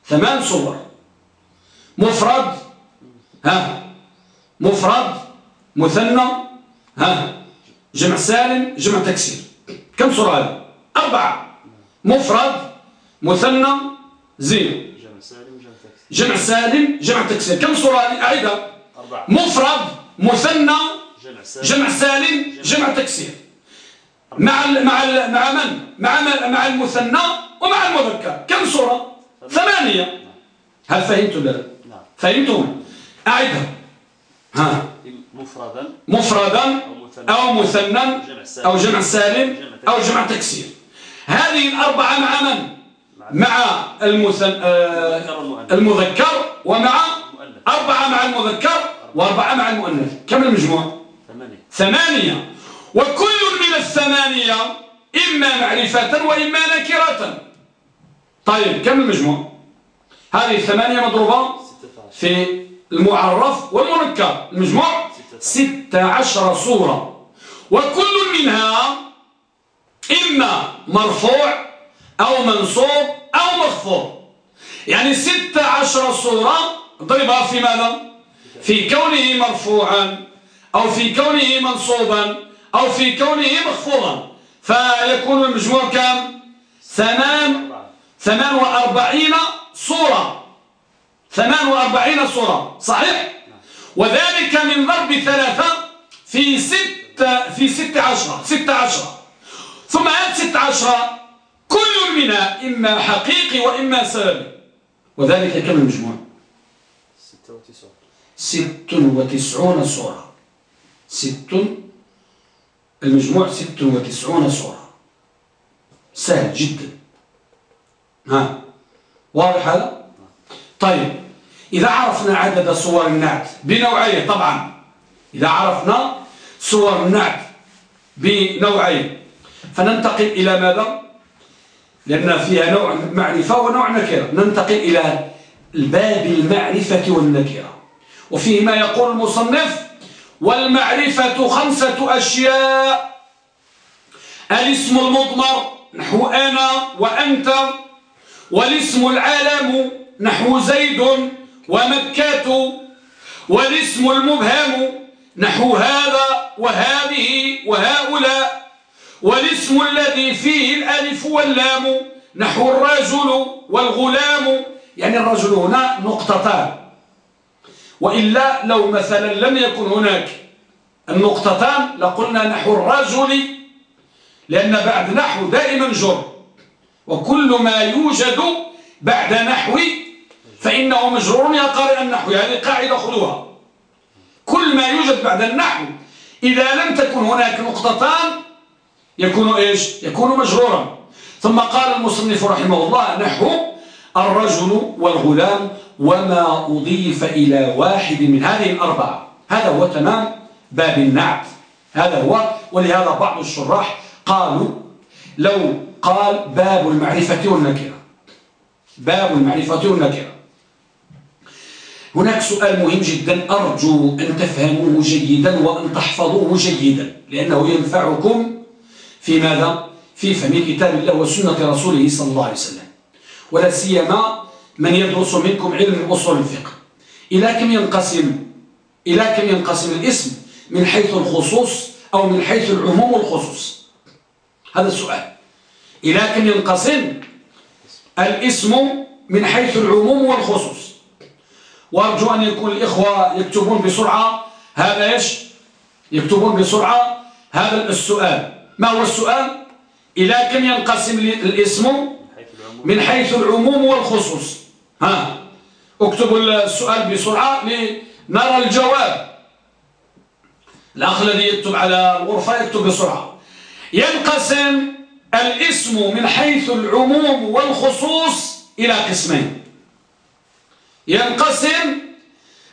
ثمان صور. مفرد ها مفرد مثنى ها جمع سالم جمع تكسير. كم صورة هذه؟ أربعة. مفرد مثنى زين جمع سالم جمع تكسير. كم صورة أعيدها. أربعة. مفرد مثنى جمع سالم. جمع تكسير. مع ال مع ال مع من؟ مع مع المثنى ومع المذكر. كم صورة؟ ثمانية. هل فهمت ولا لا؟ نعم. فهمتم أعدها ها. مفردا. مفردا أو مثنى. أو جمع سالم. أو جمع تكسير. هذه الأربعة مع من؟ مع المثن... آه، المذكر ومع أربعة مع المذكر وأربعة مع المؤنث. كم المجموع؟ ثمانية. وكل من الثمانية إما معرفة وإما نكرة. طيب كم المجموع؟ هذه الثمانية مضروبة في المعرف والمنكر. المجموع؟ ستة عشر صورة. وكل منها إما مرفوع أو منصوب أو مخفوض. يعني ستة عشر صورة ضربها في ماذا؟ في كونه مرفوعا أو في كونه منصوبا أو في كونه مخفوضا. فيكون المجموع كم؟ ثمان ثمان وأربعين صورة. ثمان وأربعين صورة. صحيح؟ وذلك من ضرب ثلاثة في ست في ست عشرة. ست عشرة. ثم هذه ست عشرة. كل منها إما حقيقي وإما سببي وذلك كم المجموع ست وتسعون صورة ست المجموع ست وتسعون صورة سهل جدا. ها؟ واضح هذا؟ طيب. إذا عرفنا عدد صور النعت بنوعين طبعا. إذا عرفنا صور النعت بنوعين. فننتقل إلى ماذا؟ لأن فيها نوع معرفة ونوع نكرة. ننتقل إلى الباب المعرفة والنكرة. وفيه ما يقول المصنف والمعرفة خمسة أشياء. الاسم المضمر نحو أنا وأنت. والاسم العالم نحو زيد ومكة والاسم المبهم نحو هذا وهذه وهؤلاء. والاسم الذي فيه الألف واللام نحو الرجل والغلام. يعني الرجل هنا نقطتان. وإلا لو مثلا لم يكن هناك النقطتان لقلنا نحو الرجل لأن بعد نحو دائما جر. وكل ما يوجد بعد نحو فإنه مجرور يا قارئ النحو. هذه قاعدة خذوها كل ما يوجد بعد النحو إذا لم تكن هناك نقطتان يكون إيش؟ يكون مجرورا. ثم قال المصنف رحمه الله نحو الرجل والغلام وما أضيف إلى واحد من هذه الأربعة. هذا هو تمام باب النعت. هذا هو ولهذا بعض الشراح قالوا لو قال باب المعرفة والنكرة. باب المعرفة والنكرة. هناك سؤال مهم جدا أرجو أن تفهموه جيدا وأن تحفظوه جيدا لأنه ينفعكم في ماذا؟ في فهم كتاب الله وسنة رسوله صلى الله عليه وسلم. ولا سيما من يدرس منكم علم أصول الفقه. إلى كم ينقسم؟ إلى كم ينقسم الاسم؟ من حيث الخصوص أو من حيث العموم والخصوص هذا السؤال. إلى كم ينقسم؟ الاسم من حيث العموم والخصوص. وأرجو أن يكون الإخوة يكتبون بسرعة هذا إيش؟ يكتبون بسرعة هذا السؤال. ما هو السؤال؟ إلى كم ينقسم الاسم من حيث العموم والخصوص؟ ها. اكتبوا السؤال بسرعة لنرى الجواب. الأخ الذي يكتب على الغرفة يكتب بسرعة. ينقسم الاسم من حيث العموم والخصوص إلى قسمين. ينقسم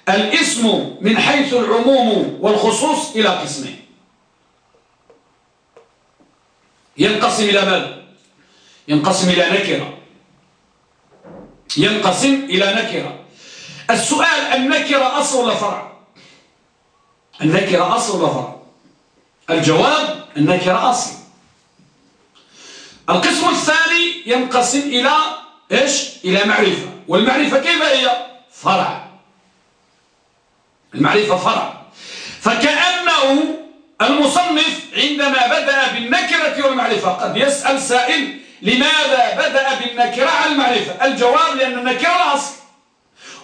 الاسم من حيث العموم والخصوص إلى قسمين. ينقسم إلى ماذا ينقسم إلى نكرة. ينقسم إلى نكرة. السؤال النكرة أصل ولا فرع؟ النكرة أصل ولا فرع؟ الجواب النكرة أصل. القسم الثاني ينقسم إلى إيش؟ إلى معرفة. والمعرفة كيف هي؟ فرع. المعرفة فرع. فكأنه المصنف عندما بدأ بالنكرة والمعرفة قد يسأل سائل لماذا بدأ بالنكرة على المعرفة؟ الجواب لأن النكرة أصل.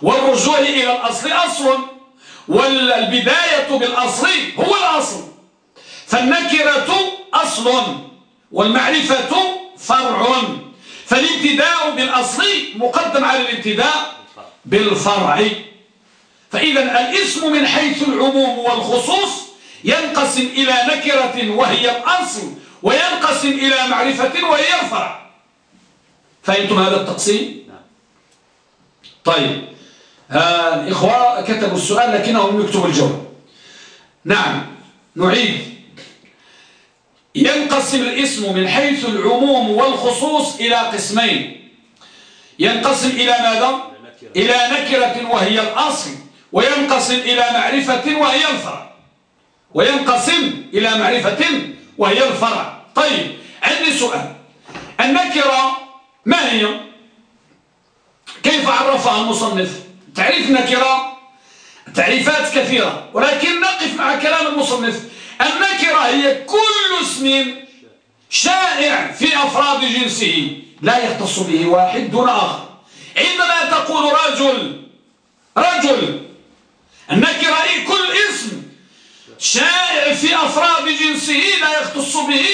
والرجوع إلى الأصل أصل والبداية بالأصل هو الأصل. فالنكرة أصل والمعرفة فرع. فالابتداء بالأصل مقدم على الابتداء بالفرع. فإذا الاسم من حيث العموم والخصوص ينقسم إلى نكرة وهي الأصل وينقسم إلى معرفة وهي الفرع. فهمتم هذا التقسيم؟ طيب. آه الإخوة كتبوا السؤال لكنهم يكتبوا الجواب. نعم. نعيد. ينقسم الاسم من حيث العموم والخصوص إلى قسمين. ينقسم إلى ماذا؟ إلى نكرة وهي الأصل وينقسم إلى معرفة وهي الفرع. وينقسم إلى معرفة وهي الفرع. طيب عندي سؤال. النكرة ما هي؟ كيف عرفها المصنف؟ تعريف نكرة؟ تعريفات كثيرة ولكن نقف مع كلام المصنف. النكرة هي كل اسم شائع في أفراد جنسه لا يختص به واحد دون آخر. عندما تقول رجل رجل النكرة هي كل اسم شائع في أفراد جنسه لا يختص به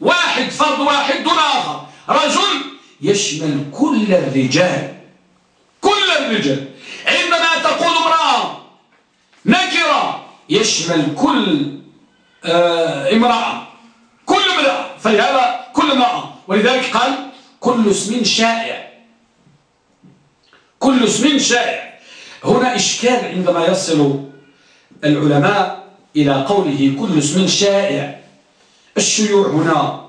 واحد فرد واحد دون آخر. رجل يشمل كل الرجال. كل الرجال. عندما تقول امرأة نكرة يشمل كل آه امرأة. كل امرأة. فلهذا كل امرأة. ولذلك قال كل اسم شائع. كل اسم شائع. هنا إشكال عندما يصل العلماء إلى قوله كل اسم شائع. الشيوع هنا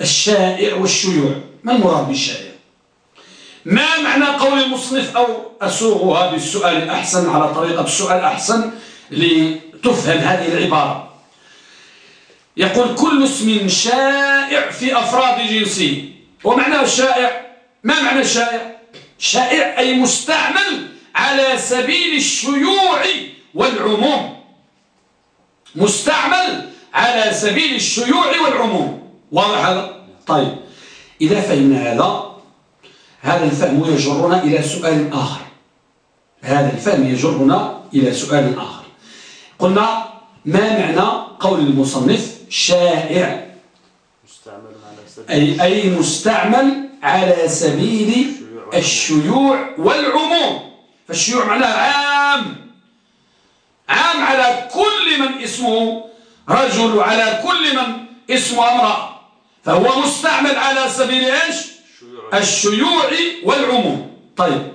الشائع والشيوع. ما المراد بالشائع؟ ما معنى قول المصنف أو أسوغ هذا السؤال الأحسن على طريقة السؤال الأحسن لتفهم هذه العبارة؟ يقول كل اسم شائع في أفراد جنسه. ومعنى الشائع؟ ما معنى الشائع؟ شائع أي مستعمل على سبيل الشيوع والعموم. مستعمل على سبيل الشيوع والعموم. واضح هذا؟ طيب. إذا فهمنا هذا هذا الفهم يجرنا إلى سؤال آخر. هذا الفهم يجرنا إلى سؤال آخر. قلنا ما معنى قول المصنف شائع؟ أي, أي مستعمل على سبيل الشيوع والعموم. فالشيوع معناه عام. عام على كل من اسمه رجل وعلى كل من اسمه امرأة. فهو مستعمل على سبيل إيش؟ الشيوع. والعموم. طيب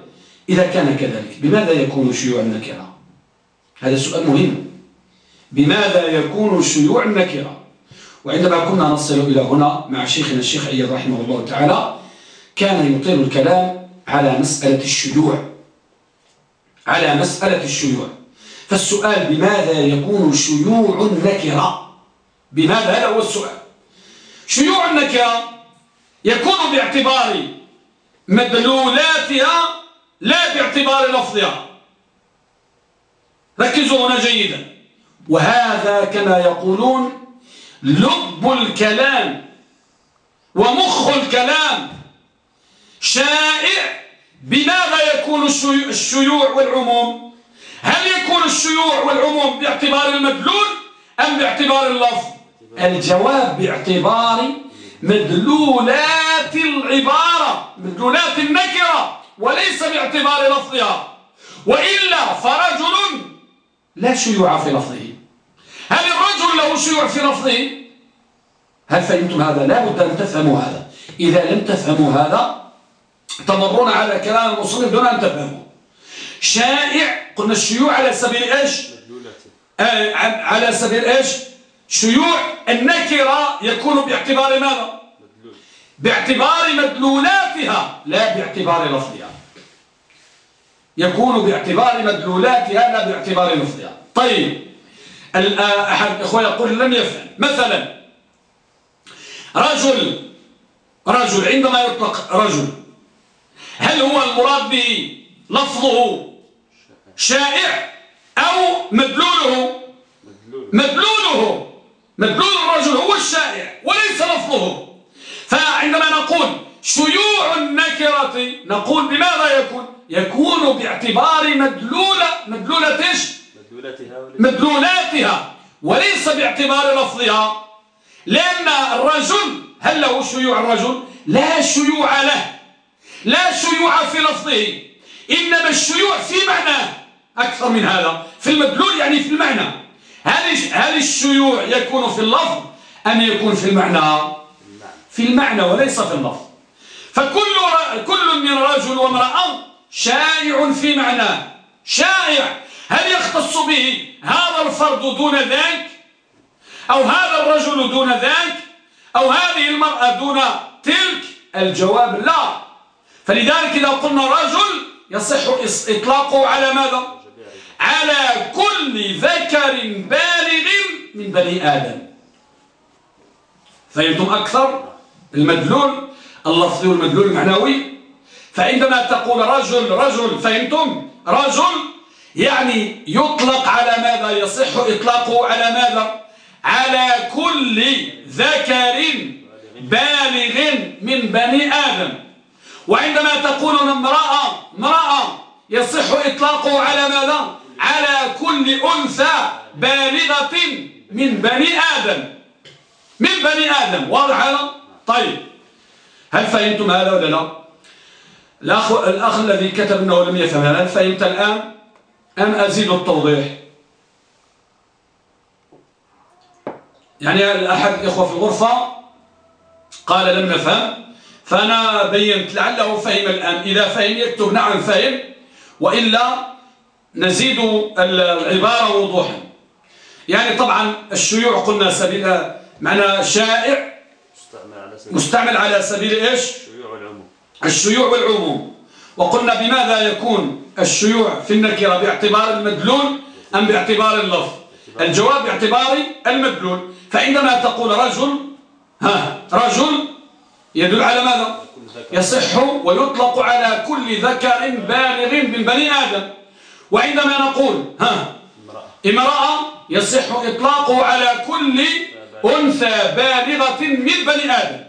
إذا كان كذلك بماذا يكون الشيوع النكرة؟ هذا سؤال مهم. بماذا يكون الشيوع النكرة؟ وعندما كنا نصل إلى هنا مع شيخنا الشيخ أيضا رحمه الله تعالى كان يطيل الكلام على مسألة الشيوع. على مسألة الشيوع. فالسؤال بماذا يكون شيوع النكرة بماذا؟ هذا هو السؤال. شيوع النكرة يكون باعتبار مدلولاتها لا باعتبار لفظها. ركزوا هنا جيدا. وهذا كما يقولون لب الكلام ومخ الكلام شائع بماذا يكون الشيوع والعموم؟ هل يكون الشيوع والعموم باعتبار المدلول أم باعتبار اللفظ؟ الجواب باعتبار مدلولات العبارة مدلولات النكرة وليس باعتبار لفظها. وإلا فرجل لا شيوع في لفظه. هل الرجل له شيوع في لفظه؟ هل فهمتم هذا؟ لا بد أن تفهموا هذا. إذا لم تفهموا هذا تمرون على كلام المصنف دون أن تفهموا. شائع. قلنا الشيوع على سبيل إيش؟ آه على سبيل إيش؟ شيوع النكرة يكون باعتبار ماذا؟ باعتبار مدلولاتها لا باعتبار لفظها يكون باعتبار مدلولاتها لا باعتبار لفظها طيب آه، أحد الإخوة يقول لم يفهم. مثلا رجل رجل عندما يطلق رجل هل هو المراد به لفظه؟ شائع أو مدلوله. مدلوله. مدلول الرجل هو الشائع وليس لفظه. فعندما نقول شيوع النكرة نقول بماذا يكون؟ يكون باعتبار مدلولة مدلولة إيش مدلولاتها وليس باعتبار لفظها. لأن الرجل هل له شيوع الرجل؟ لا شيوع له. لا شيوع في لفظه. إنما الشيوع في معناه. أكثر من هذا. في المدلول يعني في المعنى. هل هل الشيوع يكون في اللفظ أم يكون في المعنى؟ في المعنى وليس في اللفظ. فكل كل من رجل وامرأة شائع في معناه شائع. هل يختص به هذا الفرد دون ذاك؟ أو هذا الرجل دون ذاك؟ أو هذه المرأة دون تلك؟ الجواب لا. فلذلك إذا قلنا رجل يصح إطلاقه على ماذا؟ على كل ذكر بالغ من بني آدم. فهمتم أكثر المدلول اللفظي والمدلول المعنوي. فعندما تقول رجل رجل فهمتم رجل يعني يطلق على ماذا؟ يصح إطلاقه على ماذا؟ على كل ذكر بالغ من بني آدم. وعندما تقولون امرأة امرأة يصح إطلاقه على ماذا؟ على كل أنثى بالغة من بني آدم. من بني آدم. واضح هذا؟ طيب. هل فهمتم هذا ولا لا؟ الأخ, الأخ الذي كتب أنه لم يفهم هل فهمت الآن؟ أم أزيد التوضيح؟ يعني أحد الإخوة في الغرفة قال لم نفهم فأنا بينت لعله فهم الآن. إذا فهم يكتب نعم فهم وإلا نزيد العبارة وضوحا. يعني طبعا الشيوع قلنا سبيل معنى شائع مستعمل على سبيل إيش؟ الشيوع والعموم. وقلنا بماذا يكون الشيوع في النكرة؟ باعتبار المدلول أم باعتبار اللفظ؟ الجواب باعتبار المدلول. فعندما تقول رجل ها رجل يدل على ماذا؟ يصح ويطلق على كل ذكر بالغ من بني آدم. وعندما نقول ها امرأة يصح إطلاقه على كل أنثى بالغة من بني آدم.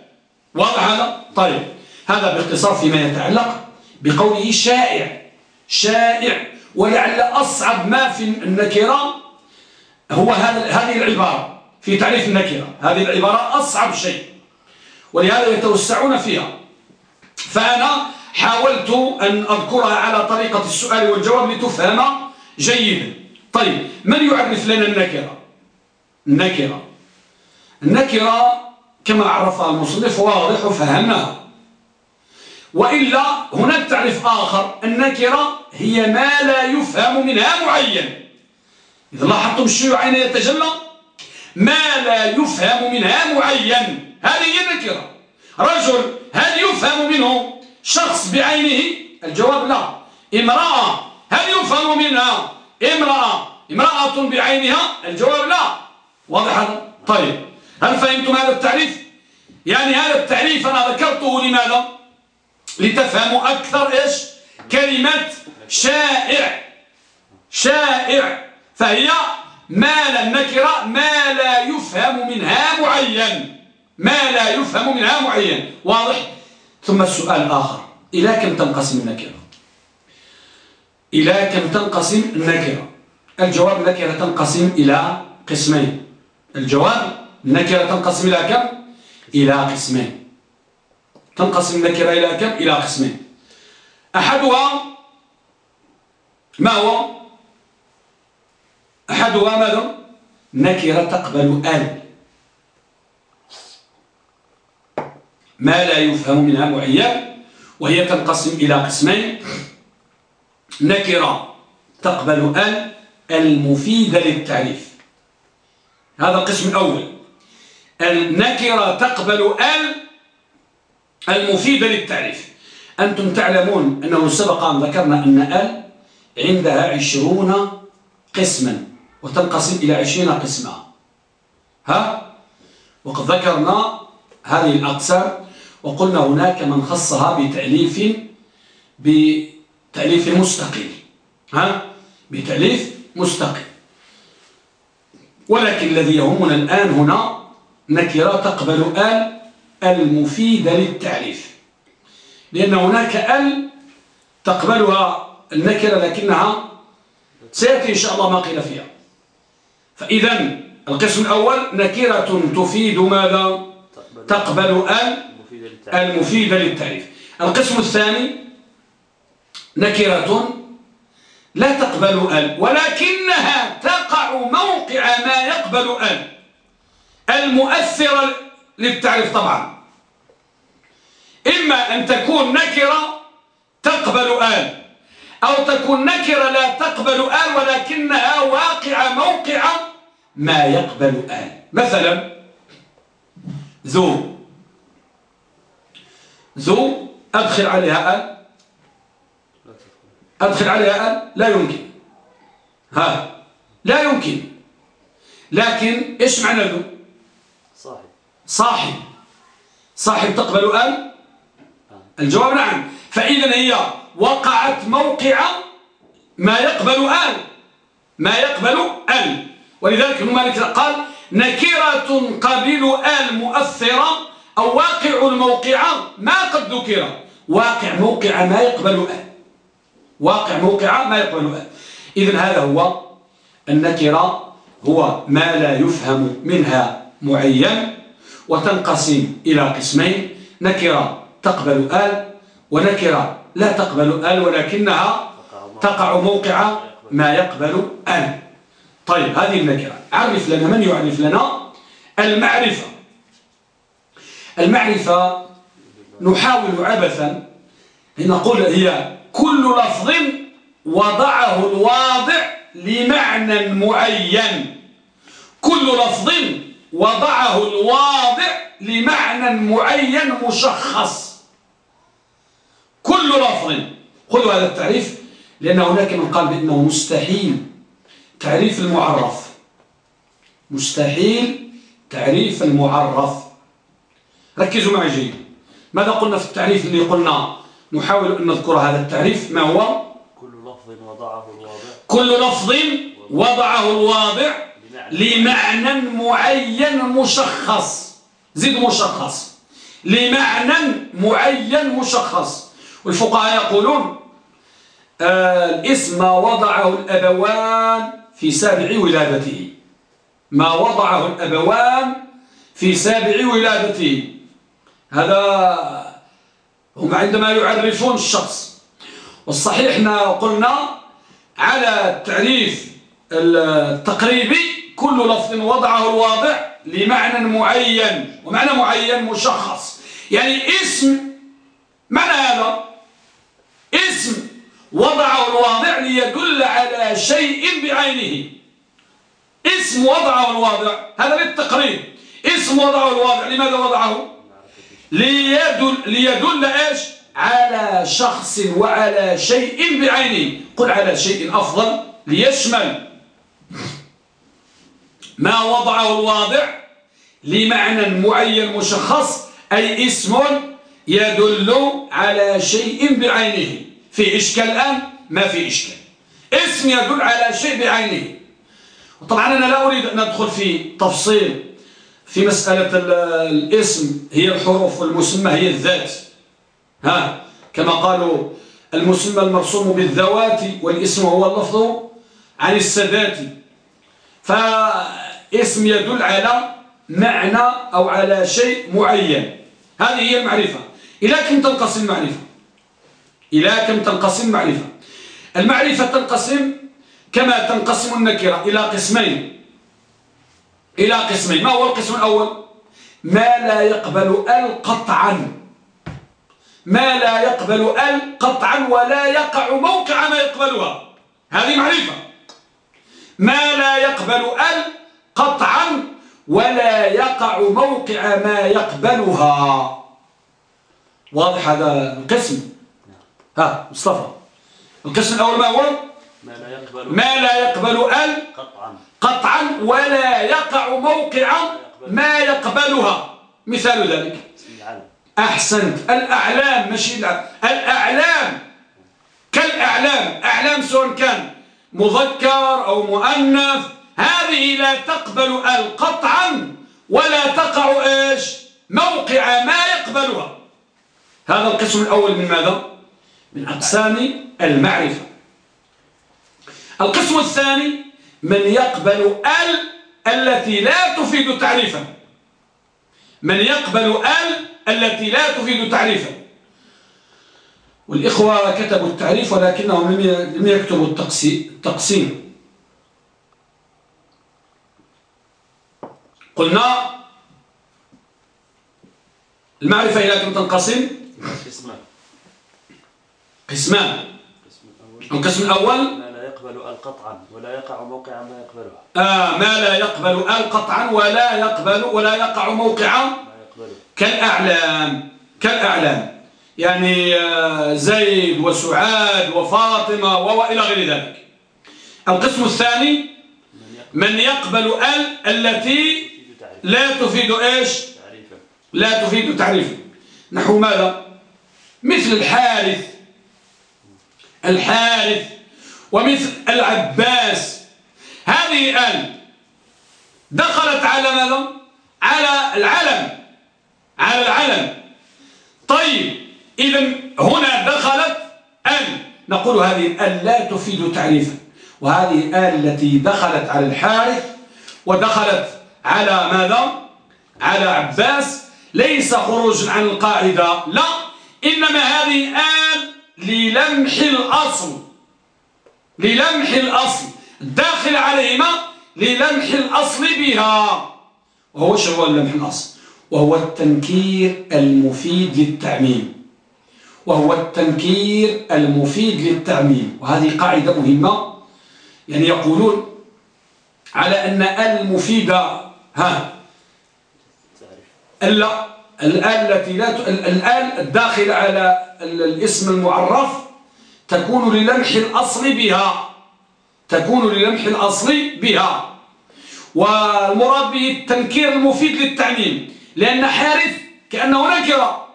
واضح هذا؟ طيب هذا باختصار فيما يتعلق بقوله شائع. شائع ولعل أصعب ما في النكرة هو هذه العبارة في تعريف النكرة. هذه العبارة أصعب شيء ولهذا يتوسعون فيها. فأنا حاولت أن أذكرها على طريقة السؤال والجواب لتفهم جيدا. طيب من يعرف لنا النكرة؟ النكرة. النكرة كما عرفها المصنف واضح وفهمناها وإلا هناك تعريف آخر النكرة هي ما لا يفهم منها معين. إذا لاحظتم الشيوعين يتجلى ما لا يفهم منها معين. هذه هي النكرة. رجل هل يفهم منه؟ شخص بعينه؟ الجواب لا. امرأة هل يفهم منها؟ امرأة امرأة بعينها؟ الجواب لا. واضح هذا؟ طيب. هل فهمتم هذا التعريف؟ يعني هذا التعريف أنا ذكرته لماذا؟ لتفهموا أكثر إيش؟ كلمة شائع. شائع. فهي ما لا النكرة ما لا يفهم منها معين. ما لا يفهم منها معين. واضح؟ ثم السؤال الآخر إلى كم تنقسم النكرة؟ إلى كم تنقسم النكرة؟ الجواب النكرة تنقسم إلى قسمين. الجواب النكرة تنقسم إلى كم؟ إلى قسمين. تنقسم النكرة إلى كم؟ إلى قسمين. أحدها ما هو؟ أحدها ماذا؟ نكرة تقبل أل ما لا يفهم منها معين وهي تنقسم إلى قسمين. نكرة تقبل ال المفيدة للتعريف. هذا القسم الأول. النكرة تقبل ال المفيدة للتعريف. أنتم تعلمون أنه سبق أن ذكرنا أن ال عندها عشرون قسما وتنقسم إلى عشرين قسما. ها؟ وقد ذكرنا هذه الأقسام وقلنا هناك من خصها بتأليف بتأليف مستقل. ها؟ بتأليف مستقل. ولكن الذي يهمنا الآن هنا نكرة تقبل آل المفيدة للتعريف لأن هناك آل تقبلها النكرة لكنها سيأتي إن شاء الله ما قيل فيها. فإذا القسم الأول نكرة تفيد ماذا؟ تقبل آل المفيدة للتعريف. القسم الثاني نكرة لا تقبل ال ولكنها تقع موقع ما يقبل ال المؤثرة للتعريف طبعا. إما أن تكون نكرة تقبل آل أو تكون نكرة لا تقبل آل ولكنها واقعة موقع ما يقبل آل مثلا ذو ذو أدخل عليها آل أدخل عليها آل لا يمكن. ها. لا يمكن. لكن إيش معنى ذو؟ صاحب. صاحب. صاحب تقبل آل الجواب نعم. فإذا هي وقعت موقع ما يقبل آل ما يقبل آل ولذلك ابن مالك قال نكرة قبل آل مؤثرة أو واقع الموقع ما قد ذكر. واقع موقع ما يقبل آل واقع موقع ما يقبل آل إذن هذا هو النكرة هو ما لا يفهم منها معين وتنقسم إلى قسمين. نكرة تقبل آل ونكرة لا تقبل آل ولكنها تقع موقع ما يقبل آل طيب هذه النكرة. عرف لنا من يعرف لنا؟ المعرفة. المعرفة نحاول عبثا نقول هي كل لفظ وضعه الواضع لمعنى معين. كل لفظ وضعه الواضع لمعنى معين مشخص. كل لفظ خذوا هذا التعريف لأن هناك من قال بأنه مستحيل. تعريف المعرف. مستحيل تعريف المعرف. ركزوا معي جيد. ماذا قلنا في التعريف اللي قلنا نحاول أن نذكر هذا التعريف؟ ما هو؟ كل لفظ وضعه الواضع. كل لفظ وضعه الواضع لمعنى. معين مشخص. زيد مشخص. لمعنى معين مشخص. والفقهاء يقولون آه الاسم ما وضعه الأبوان في سابع ولادته. ما وضعه الأبوان في سابع ولادته. هذا هم عندما يعرفون الشخص. والصحيح إحنا قلنا على التعريف التقريبي كل لفظ وضعه الواضع لمعنى معين ومعنى معين مشخص. يعني اسم معنى هذا؟ اسم وضعه الواضع ليدل على شيء بعينه. اسم وضعه الواضع هذا للتقريب اسم وضعه الواضع لماذا وضعه؟ ليدل, ليدل إيش؟ على شخص وعلى شيء بعينه. قل على شيء أفضل ليشمل. ما وضعه الواضع لمعنى معين مشخص أي اسم يدل على شيء بعينه. في إشكال الآن؟ ما في إشكال. اسم يدل على شيء بعينه. طبعا أنا لا أريد أن أدخل في تفصيل في مسألة الاسم هي الحروف والمسمى هي الذات. ها كما قالوا المسمى المرسوم بالذوات والاسم هو اللفظ عن السادات فاسم يدل على معنى أو على شيء معين. هذه هي المعرفة. إلى كم تنقسم المعرفة؟ إلى كم تنقسم المعرفة؟ المعرفة تنقسم كما تنقسم النكرة إلى قسمين. إلى قسمين. ما هو القسم الأول؟ ما لا يقبل أل قطعا. ما لا يقبل أل قطعا ولا يقع موقع ما يقبلها. هذه معرفة. ما لا يقبل أل قطعا ولا يقع موقع ما يقبلها. واضح هذا القسم؟ ها مصطفى. القسم الأول ما هو؟ ما لا يقبل ما لا يقبل ال قطعا. قطعا ولا يقع موقع ما يقبلها. مثال ذلك. أحسنت. الأعلام ماشي الأعلام الأعلام. كالأعلام. أعلام سواء كان مذكر أو مؤنث هذه لا تقبل القطعا ولا تقع إيش؟ موقع ما يقبلها. هذا القسم الأول من ماذا؟ من أقسام المعرفة. القسم الثاني من يقبل ال التي لا تفيد تعريفا. من يقبل ال التي لا تفيد تعريفا. والإخوة كتبوا التعريف ولكنهم لم يكتبوا التقسيم. قلنا المعرفة إلى كم تنقسم؟ قسمان. قسمان. القسم الأول يقبل القطعا ولا يقع موقع ما يقبلها آه ما لا يقبل ال قطعا ولا يقبل ولا يقع موقعا ما يقبله. كالأعلام كالأعلام. يعني آه، زيد وسعاد وفاطمة وإلى غير ذلك. القسم الثاني من يقبل ال التي لا تفيد إيش؟ لا تفيد تعريفا. نحو ماذا؟ مثل الحارث. الحارث ومثل العباس. هذه آل دخلت على ماذا؟ على العلم على العلم. طيب إذا هنا دخلت آل. نقول هذه آل لا تفيد تعريفا وهذه آل التي دخلت على الحارث ودخلت على ماذا؟ على عباس. ليس خروج عن القاعدة لا. إنما هذه آل للمح الأصل. للمح الأصل. الداخل عليهما للمح الأصل بها. وهو هو اللمح الأصل؟ وهو التنكير المفيد للتعميم. وهو التنكير المفيد للتعميم. وهذه قاعدة مهمة. يعني يقولون على أن المفيدة ها التي لا. الآل الداخلة على الاسم المعرف تكون للمح الأصل بها. تكون للمح الأصل بها. والمراد به التنكير المفيد للتعميم لأن حارث كأنه نكرة.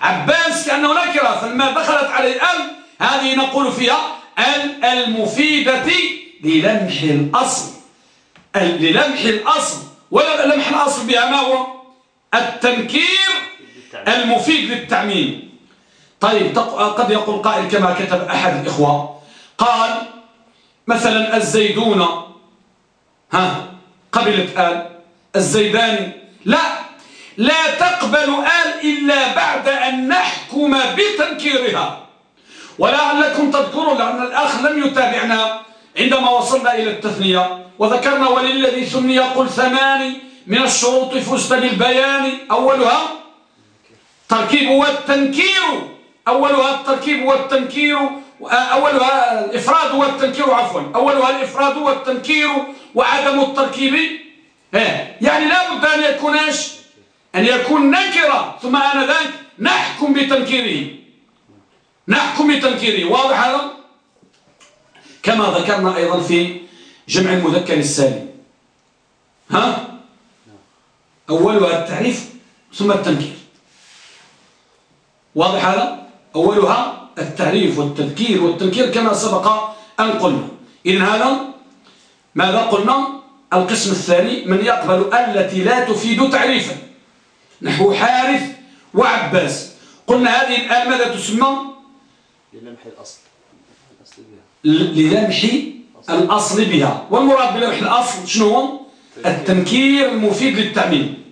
عباس كأنه نكرة. فلما دخلت عليه ال هذه نقول فيها ال المفيدة للمح الأصل. ال- للمح الأصل. ولا لمح الأصل بها ما هو؟ التنكير المفيد للتعميم طيب قد يقول قائل كما كتب أحد الإخوة. قال مثلا الزيدون ها قبلت آل الزيداني لا لا تقبل آل إلا بعد أن نحكم بتنكيرها. ولعلكم تذكرون لأن الأخ لم يتابعنا عندما وصلنا إلى التثنية وذكرنا وللذي ثني يقول ثماني من الشروط فزت بالبيان أولها تركيب والتنكير. أولها التركيب والتنكير أولها الإفراد والتنكير عفوا. أولها الإفراد والتنكير وعدم التركيب. يعني لا بد أن يكون إيش؟ أن يكون نكرة ثم آنذاك نحكم بتنكيره. نحكم بتنكيره. واضح هذا؟ كما ذكرنا أيضا في جمع المذكر السالم. ها؟ أولها التعريف ثم التنكير. واضح هذا؟ أولها التعريف والتذكير والتنكير كما سبق أن قلنا. إذن هذا ماذا قلنا؟ القسم الثاني من يقبل التي لا تفيد تعريفا. نحو حارث وعباس. قلنا هذه الآن ماذا تسمى؟ للمح الأصل. الأصل بها للمح الأصل بها. والمراد بلمح الأصل شنو هو؟ التنكير المفيد للتعميم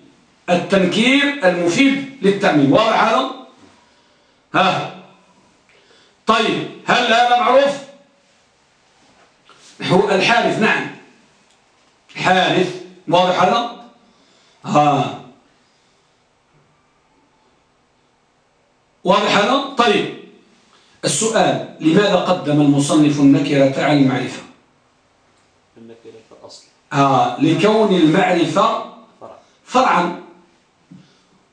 التنكير المفيد للتعميم واضح هذا؟ ها. طيب هل هذا معروف؟ هو الحارث نعم. حارث واضح هذا ها واضح هذا؟ طيب. السؤال لماذا قدم المصنف النكرة على المعرفة؟ النكرة أصل آه لكون المعرفة فرع فرعا.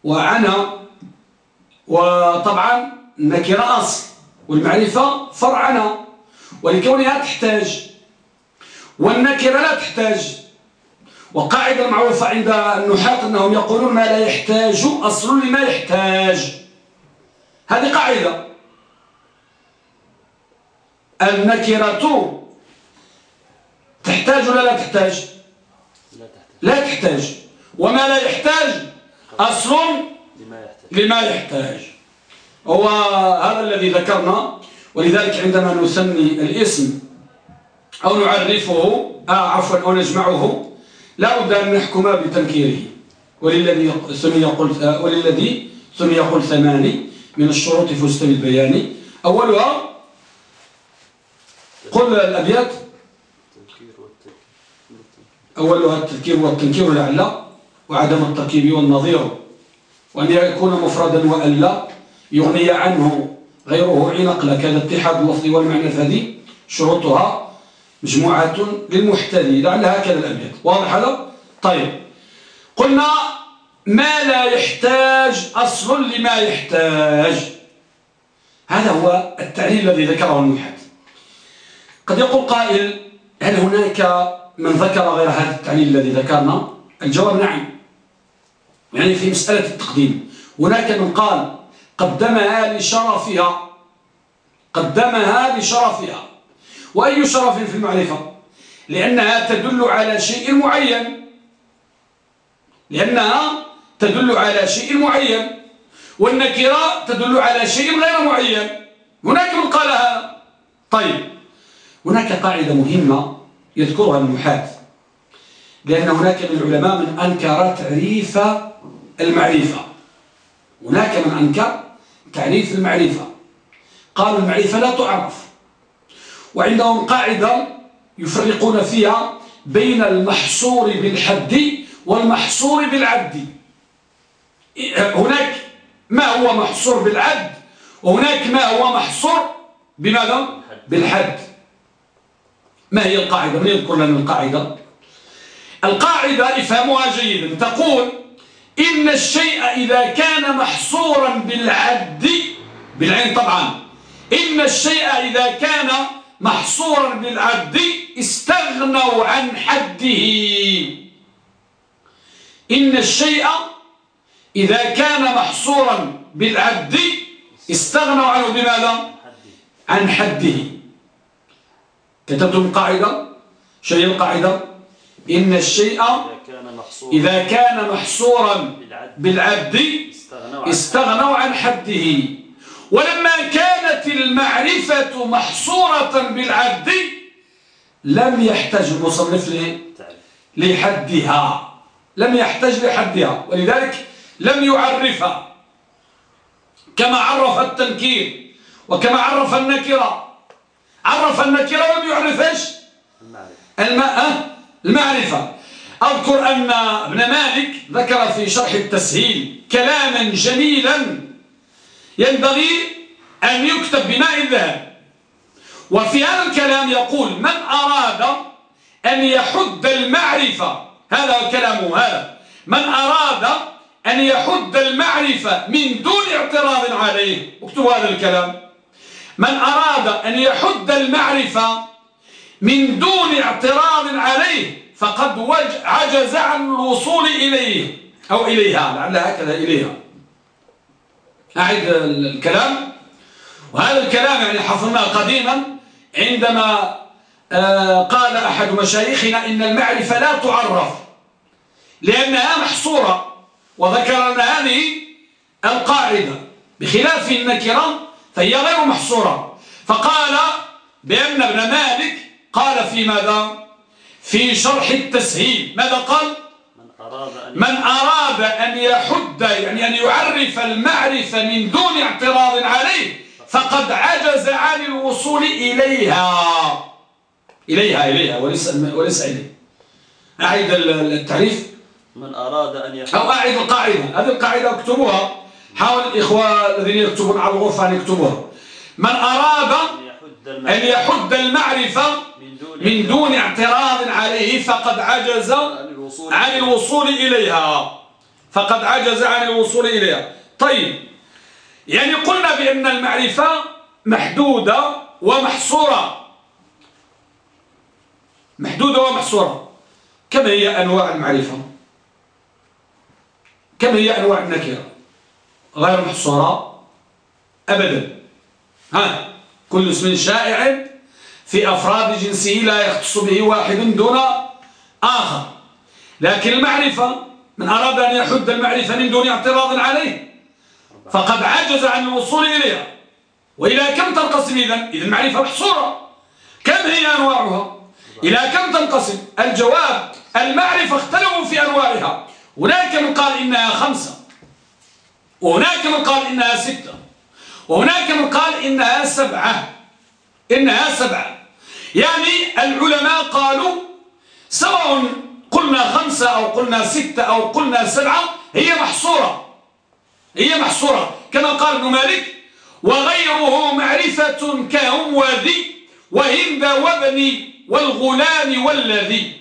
وعنا وطبعا النكرة أصل. والمعرفة فرعنا ولكونها تحتاج والنكرة لا تحتاج وقاعدة معروفة عند النحاة أنهم يقولون ما لا يحتاج أصل لما يحتاج. هذه قاعدة. النكرة تحتاج ولا لا تحتاج؟ لا تحتاج. وما لا يحتاج أصل لما يحتاج. هو هذا الذي ذكرنا ولذلك عندما نسمي الاسم أو نعرفه آه عفوا أو نجمعه لا بد أن نحكم بتنكيره. وللذي سمي قلت آه وللذي سمي قل ثماني من الشروط فزت بالبيان أولها قل الأبيات. أولها التذكير والتنكير لعل وعدم التركيب والنظير وأن يكون مفردا وألا. يغني عنه غيره عين أقل كان اتحاد اللفظ والمعنى هذه شروطها مجموعة للمحتذي لعل هكذا الأبيات واضح هذا؟ طيب. قلنا ما لا يحتاج أصل لما يحتاج. هذا هو التعليل الذي ذكره المحد قد يقول قائل هل هناك من ذكر غير هذا التعليل الذي ذكرنا؟ الجواب نعم. يعني في مسألة التقديم. هناك من قال قدمها لشرفها. قدمها لشرفها. وأي شرف في المعرفة؟ لأنها تدل على شيء معين. لأنها تدل على شيء معين. والنكرة تدل على شيء غير معين. هناك من قال هذا طيب. هناك قاعدة مهمة يذكرها المحاث لأن هناك من العلماء من أنكر تعريف المعرفة. هناك من أنكر تعريف المعرفة قالوا المعرفة لا تعرف وعندهم قاعدة يفرقون فيها بين المحصور بالحد والمحصور بالعد هناك ما هو محصور بالعد وهناك ما هو محصور بماذا؟ بالحد ما هي القاعدة؟ من يذكر لنا القاعدة؟ القاعدة افهموها جيدا تقول إن الشيء إذا كان محصورا بالعد بالعين طبعا. إن الشيء إذا كان محصورا بالعد استغنوا عن حده. إن الشيء إذا كان محصورا بالعد استغنوا عنه بماذا؟ عن حده. كتبتم القاعدة؟ شيء القاعدة؟ إن الشيء إذا كان محصورا بالعد استغنوا عن حده. ولما كانت المعرفة محصورة بالعد لم يحتاج المصنف لحدها. لم يحتاج لحدها. ولذلك لم يعرفها. كما عرف التنكير وكما عرف النكرة. عرف النكرة ولم يعرفش المعرفة. أذكر أن ابن مالك ذكر في شرح التسهيل كلاما جميلا ينبغي أن يكتب بماء الذهب. وفي هذا الكلام يقول من أراد أن يحد المعرفة هذا كلامه هذا. من أراد أن يحد المعرفة من دون اعتراض عليه اكتبوا هذا الكلام. من أراد أن يحد المعرفة من دون اعتراض عليه فقد عجز عن الوصول إليه أو إليها لعل هكذا إليها. أعيد الكلام. وهذا الكلام يعني حفظناه قديما عندما آه، قال أحد مشايخنا إن المعرفة لا تعرف لأنها محصورة وذكر أن هذه القاعدة. بخلاف النكرة فهي غير محصورة. فقال بأن ابن مالك قال في ماذا؟ في شرح التسهيل. ماذا قال؟ من أراد أن, يحد يعني أن يعرف المعرفة من دون اعتراض عليه فقد عجز عن الوصول إليها. إليها إليها وليس, وليس إليه. أعيد التعريف. من أراد أن يحد. أو أعيد القاعدة. هذه القاعدة اكتبوها. حاول الإخوة الذين يكتبون على الغرفة أن يكتبوها. من أراد أن يحد المعرفة من دون اعتراض عليه فقد عجز عن الوصول إليها. فقد عجز عن الوصول إليها. طيب. يعني قلنا بأن المعرفة محدودة ومحصورة. محدودة ومحصورة. كم هي أنواع المعرفة؟ كم هي أنواع النكرة؟ غير محصورة؟ أبدا. ها؟ كل اسم شائع. في أفراد جنسه لا يختص به واحد دون آخر. لكن المعرفة من أراد أن يحد المعرفة من دون اعتراض عليه فقد عجز عن الوصول إليها. وإلى كم تنقسم إذن إذن المعرفة محصورة. كم هي أنواعها؟ إلى كم تنقسم؟ الجواب المعرفة اختلفوا في أنواعها. هناك من قال إنها خمسة وهناك من قال إنها ستة وهناك من قال إنها سبعة. إنها سبعة. يعني العلماء قالوا سواء قلنا خمسة أو قلنا ستة أو قلنا سبعة هي محصورة. هي محصورة. كما قال ابن مالك وغيره معرفة كهم وذي وهند وابني والغلام والذي.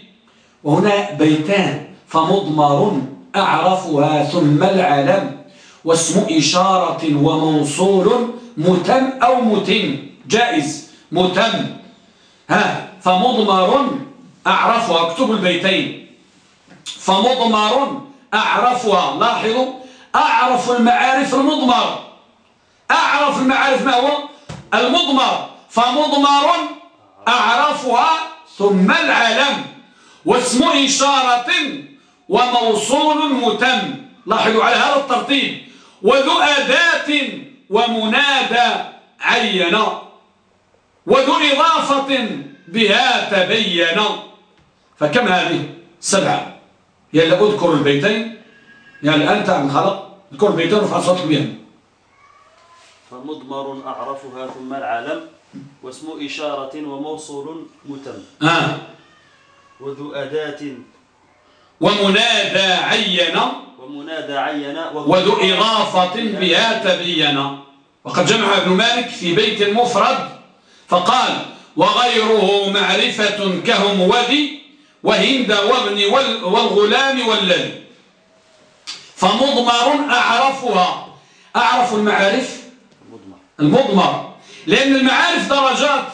وهنا بيتان فمضمر أعرفها ثم العلم واسم إشارة وموصول متم أو متم جائز. متم ها فمضمر أعرفها اكتبوا البيتين. فمضمر أعرفها لاحظوا أعرف المعارف المضمر. أعرف المعارف ما هو؟ المضمر. فمضمر أعرفها ثم العلم واسم إشارة وموصول متم. لاحظوا على هذا الترتيب. وذو أداة ومنادى عين وذو إضافة بها تبين. فكم هذه؟ سبعة. يلا أذكر البيتين يعني أنت عن خلق. أذكر البيتين وفع صوتك بهم فمضمر أعرفها ثم العالم واسم إشارة وموصول متم. آه. وذو أداة. ومنادى عين. ومنادى عين. وذو إضافة بها تبين. وقد جمع ابن مالك في بيت مفرد فقال وغيره معرفة كهم وذي وهند وابن والغلام والذي. فمضمر أعرفها. أعرف المعارف؟ المضمر. لأن المعارف درجات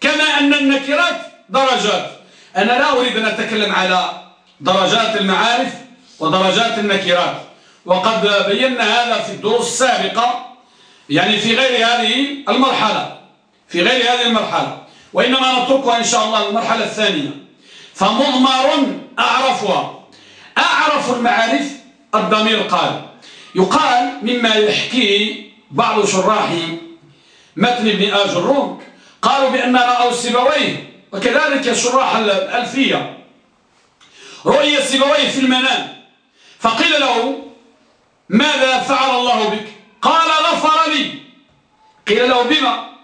كما أن النكرات درجات. أنا لا أريد أن أتكلم على درجات المعارف ودرجات النكرات. وقد بينا هذا في الدروس السابقة يعني في غير هذه المرحلة. في غير هذه المرحلة. وإنما نتركها إن شاء الله المرحلة الثانية. فمضمر أعرفها. أعرف المعارف الضمير قال. يقال مما يحكيه بعض شراح متن ابن آج الروم قالوا بأن رأوا سيبويه وكذلك شراح الألفية. رؤية سيبويه في المنام. فقيل له ماذا فعل الله بك؟ قال غفر لي. قيل له بما؟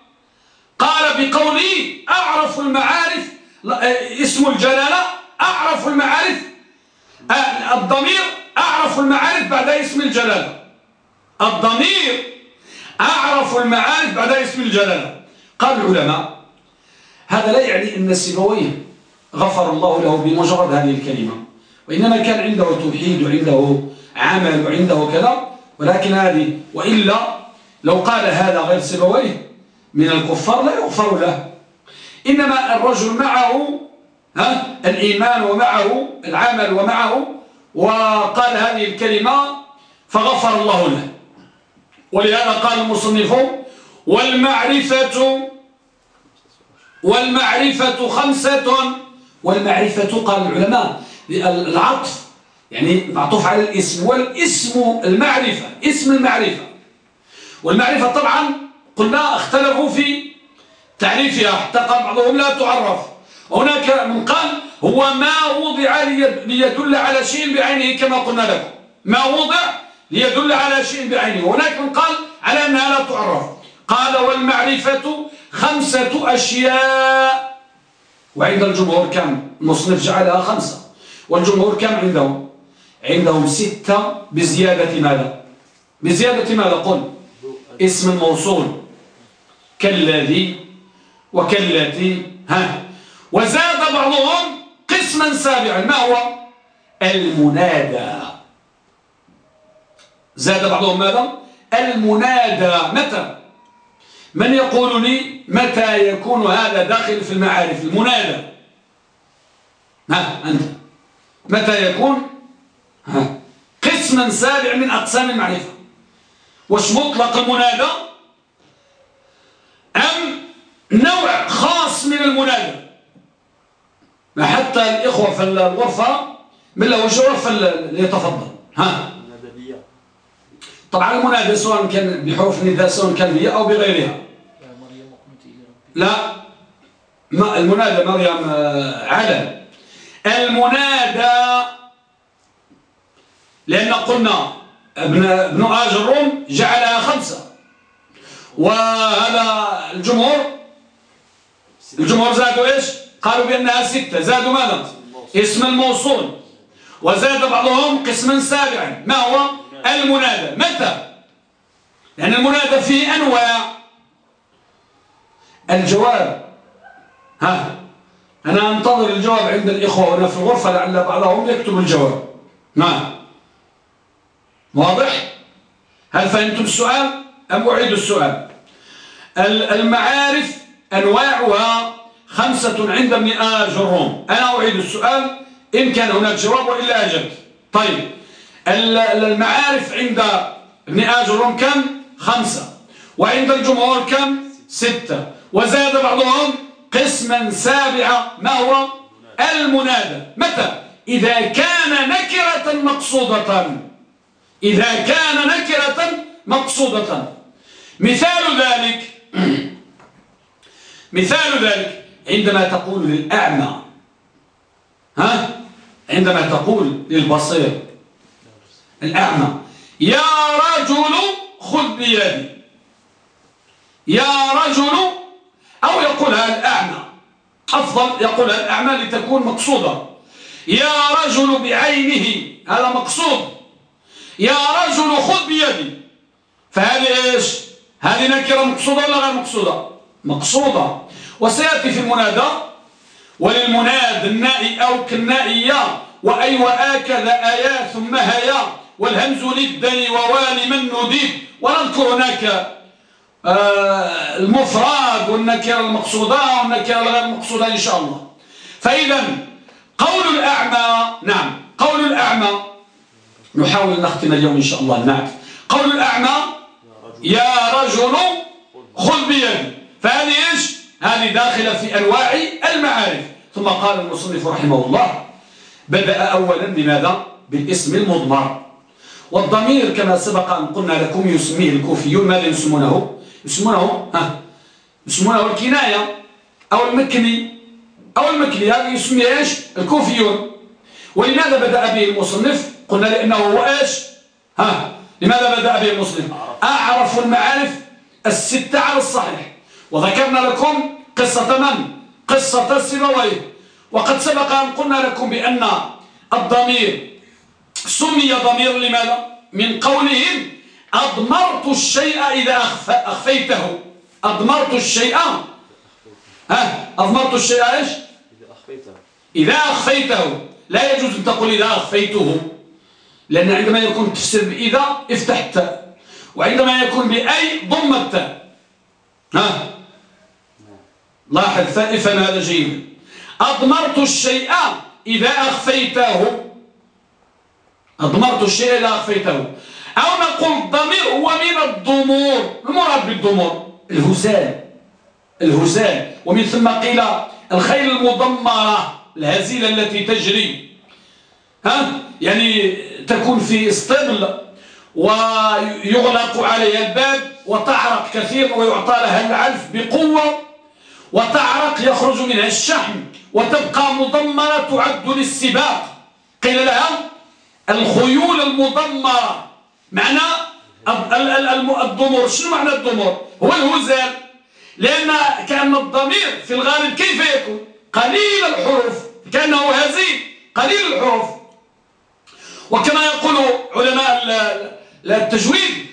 قال بقولي أعرف المعارف اسم الجلالة أعرف المعارف الضمير أعرف المعارف بعد اسم الجلالة. الضمير أعرف المعارف بعد اسم الجلالة. قال العلماء هذا لا يعني أن سيبويه غفر الله له بمجرد هذه الكلمة وإنما كان عنده توحيد وعنده عمل وعنده كذا ولكن هذه وإلا لو قال هذا غير سيبويه من الكفار لا يغفر له. إنما الرجل معه ها الإيمان ومعه العمل ومعه وقال هذه الكلمة فغفر الله له. ولهذا قال المصنف والمعرفة والمعرفة خمسة والمعرفة قال العلماء العطف يعني معطوف على الاسم والاسم المعرفة اسم المعرفة. والمعرفة طبعا قلنا اختلفوا في تعريفها حتى قال بعضهم لا تعرف. هناك من قال هو ما وضع ليدل على شيء بعينه كما قلنا لكم. ما وضع ليدل على شيء بعينه. هناك من قال على أنها لا تعرف. قال والمعرفة خمسة أشياء. وعند الجمهور كم؟ المصنف جعلها خمسة. والجمهور كم عندهم؟ عندهم ستة بزيادة ماذا؟ بزيادة ماذا؟ قل. اسم الموصول كالذي وكالتي ها. وزاد بعضهم قسما سابعا ما هو؟ المنادى. زاد بعضهم ماذا؟ المنادى. متى؟ من يقول لي متى يكون هذا داخل في المعارف؟ المنادى. ها أنت. متى يكون؟ ها. قسما سابع من أقسام المعرفة. واش مطلق المنادى؟ أم نوع خاص من المنادى حتى الإخوة في الغرفة من له شعور فليتفضل ها. طبعا المنادى سواء كان بحروف النداء سواء كان بها أو بغيرها. لا. ما المنادى مريم آه، علم المنادى لأن قلنا ابن, ابن آج الروم جعلها خمسة. وهذا الجمهور الجمهور زادوا إيش؟ قالوا بأنها ستة زادوا ماذا؟ اسم الموصول. وزاد بعضهم قسما سابعا ما هو؟ المنادى. متى؟ لأن المنادى فيه أنواع. الجواب ها أنا أنتظر الجواب عند الإخوة هنا في الغرفة لعل بعضهم يكتب الجواب. نعم. واضح؟ هل فهمتم السؤال؟ أم أعيد السؤال. المعارف أنواعها خمسة عند آل جروم أنا أعيد السؤال. إن كان هناك جواب وإلا أجبت. طيب. المعارف عند آل جروم كم؟ خمسة. وعند الجمهور كم؟ ستة. وزاد بعضهم قسما سابعا ما هو؟ المنادى. متى؟ إذا كان نكرة مقصودة. إذا كان نكرة مقصودة. مثال ذلك مثال ذلك عندما تقول للأعمى ها؟ عندما تقول للبصير الأعمى يا رجل خذ بيدي. يا رجل أو يقولها الأعمى أفضل يقولها الأعمى لتكون مقصودة. يا رجل بعينه. هذا مقصود. يا رجل خذ بيدي. فهذه إيش؟ هذه نكرة مقصودة ولا غير مقصودة؟ مقصودة. وسيأتي في المنادى. وللمناد النائي أو كالنائية وأي وآكل آيات ثم هيا. والهمز للدني ووالي من نديب ونذكر هناك آه، المفرد والنكرة المقصودة والنكرة الغير مقصودة إن شاء الله. فإذا قول الأعمى نعم قول الأعمى. نحاول نختم اليوم إن شاء الله. نعم. قول الأعمى يا رجل خذ بيدي. فهذه إيش؟ هذه داخلة في أنواع المعارف. ثم قال المصنف رحمه الله بدأ أولا بماذا؟ بالاسم المضمر. والضمير كما سبق أن قلنا لكم يسميه الكوفيون. ماذا يسمونه؟ يسمونه ها يسمونه الكناية أو المكني. أو المكني هذا يسميه إيش؟ الكوفيون. ولماذا بدأ به المصنف؟ قلنا لأنه هو إيش؟ ها لماذا بدأ به المصنف؟ أعرف المعارف الستة على الصحيح. وذكرنا لكم قصة من؟ قصة السبويه وقد سبق أن قلنا لكم بأن الضمير سمي ضمير لماذا؟ من قولهم أضمرت الشيء إذا أخفيته. أضمرت الشيء. ها؟ أضمرت الشيء إيش؟ إذا أخفيته. إذا أخفيته. لا يجوز أن تقول إذا أخفيته. لأن عندما يكون التفسير بإذا افتح التاء وعندما يكون بأي ضم التاء ها؟ لاحظ فائفا هذا جيد. أضمرت الشيء إذا أخفيته. أضمرت الشيء إذا أخفيته. أو نقول الضمير هو من الضمور. المراد بالضمور. الهزال. الهزال. ومن ثم قيل الخيل المضمرة الهزيلة التي تجري. ها؟ يعني تكون في اسطبل ويغلق عليها الباب وتعرق كثير ويعطى لها العلف بقوة وتعرق يخرج منها الشحم وتبقى مضمرة تعد للسباق. قيل لها الخيول المضمرة معنى الضمور شنو معنى الضمور هو الهزال. لأن كأن الضمير في الغالب كيف يكون؟ قليل الحروف. كأنه هزيل. قليل الحروف. وكما يقول علماء التجويد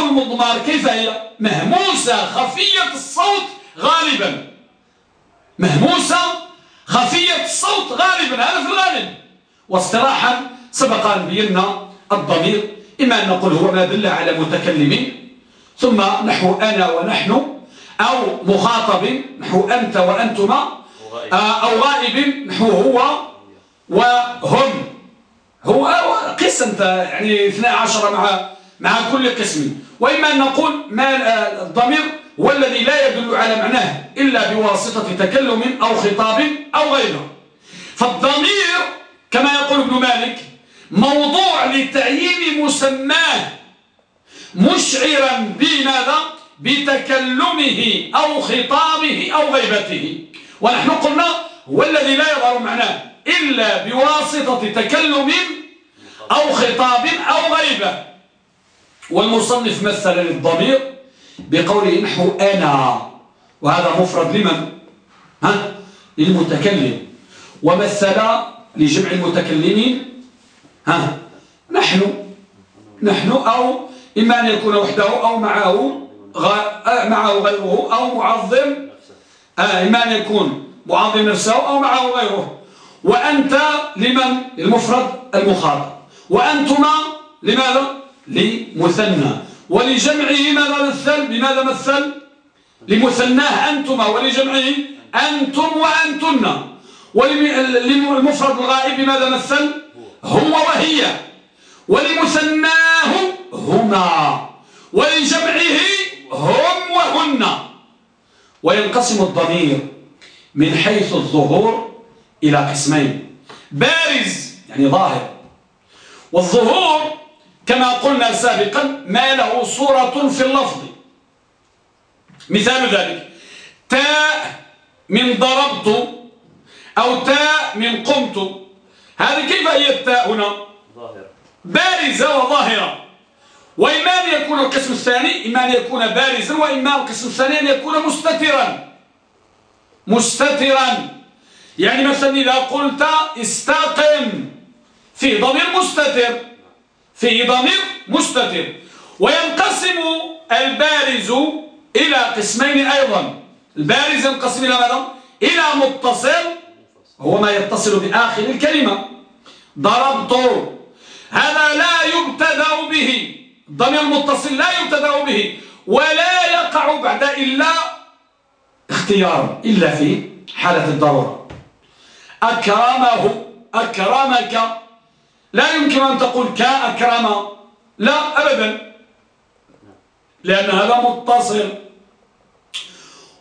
المضمار. كيف هي؟ مهموسة. خفية الصوت غالبا. مهموسة. خفية الصوت غالبا. هذا في الغالب. واصطلاحا سبق أن بينا الضمير. إما أن نقول هو ما دل على متكلم ثم نحو أنا ونحن أو مخاطب. نحو أنت وأنتما. آه، أو غائب. نحو هو وهم هو قسم يعني 12 مع مع كل قسم. وإما أن نقول ما الضمير هو الذي لا يدل على معناه إلا بواسطة تكلم أو خطاب أو غيره. فالضمير كما يقول ابن مالك موضوع لتعيين مسماه مشعرا بماذا؟ بتكلمه أو خطابه أو غيبته. ونحن قلنا هو الذي لا يظهر معناه. إلا بواسطة تكلم أو خطاب أو غيبة. والمصنف مثل للضمير بقوله نحو أنا. وهذا مفرد لمن؟ ها؟ للمتكلم. ومثل لجمع المتكلمين. ها؟ نحن. نحن أو إما أن يكون وحده أو معه آه، معه غيره أو معظم. آه، إما أن يكون معظم نفسه أو معه غيره. وأنت لمن؟ المفرد المخاطب. وأنتما لماذا؟ لمثنى. ولجمعه ماذا مثل؟ بماذا مثل؟ لمثناه أنتما. ولجمعه أنتم وأنتن. وللمفرد الغائب بماذا مثل؟ هو وهي. ولمثناه هما. ولجمعه هم وهن. وينقسم الضمير من حيث الظهور إلى قسمين. بارز يعني ظاهر. والظهور كما قلنا سابقا ما له صورة في اللفظ. مثال ذلك. تاء من ضربت أو تاء من قمت. هذه كيف هي التاء هنا؟ بارزة وظاهرة. وإما أن يكون القسم الثاني إما أن يكون بارزا وإما القسم الثاني أن يكون مستترا. مستترا. يعني مثلا إذا قلت استقم في ضمير مستتر في ضمير مستتر وينقسم البارز إلى قسمين أيضا. البارز ينقسم إلى ماذا؟ إلى متصل هو ما يتصل بآخر الكلمة. ضربت هذا لا يبتدأ به. الضمير المتصل لا يبتدأ به ولا يقع بعد إلا اختيار إلا في حالة الضرورة. أكرمه أكرمك. لا يمكن أن تقول كأكرم لا أبدا. لأن هذا متصل.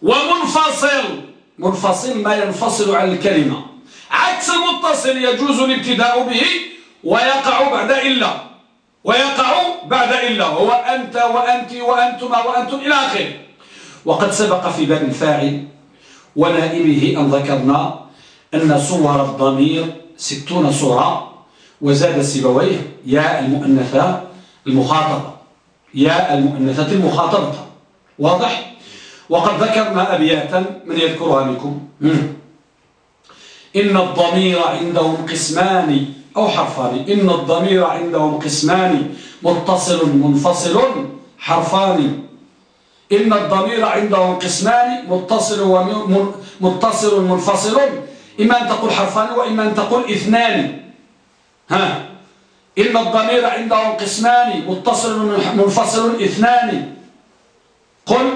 ومنفصل. منفصل ما ينفصل عن الكلمة. عكس المتصل يجوز الابتداء به ويقع بعد إلا. ويقع بعد إلا. هو أنت وأنت وأنتما وأنتم إلى آخره. وقد سبق في باب الفاعل ونائبه أن ذكرنا أن صور الضمير ستون صورة وزاد سيبويه يا المؤنثة المخاطبة. يا المؤنثة المخاطبة. واضح؟ وقد ذكرنا أبياتا من يذكرها لكم إن الضمير عندهم قسمان أو حرفان. إن الضمير عندهم قسمان متصل منفصل حرفان. إن الضمير عندهم قسمان متصل ومتصل منفصل. إما أن تقول حرفان وإما أن تقول إثنان. ها. إن الضمير عندهم قسمان متصل منفصل إثنان. قل.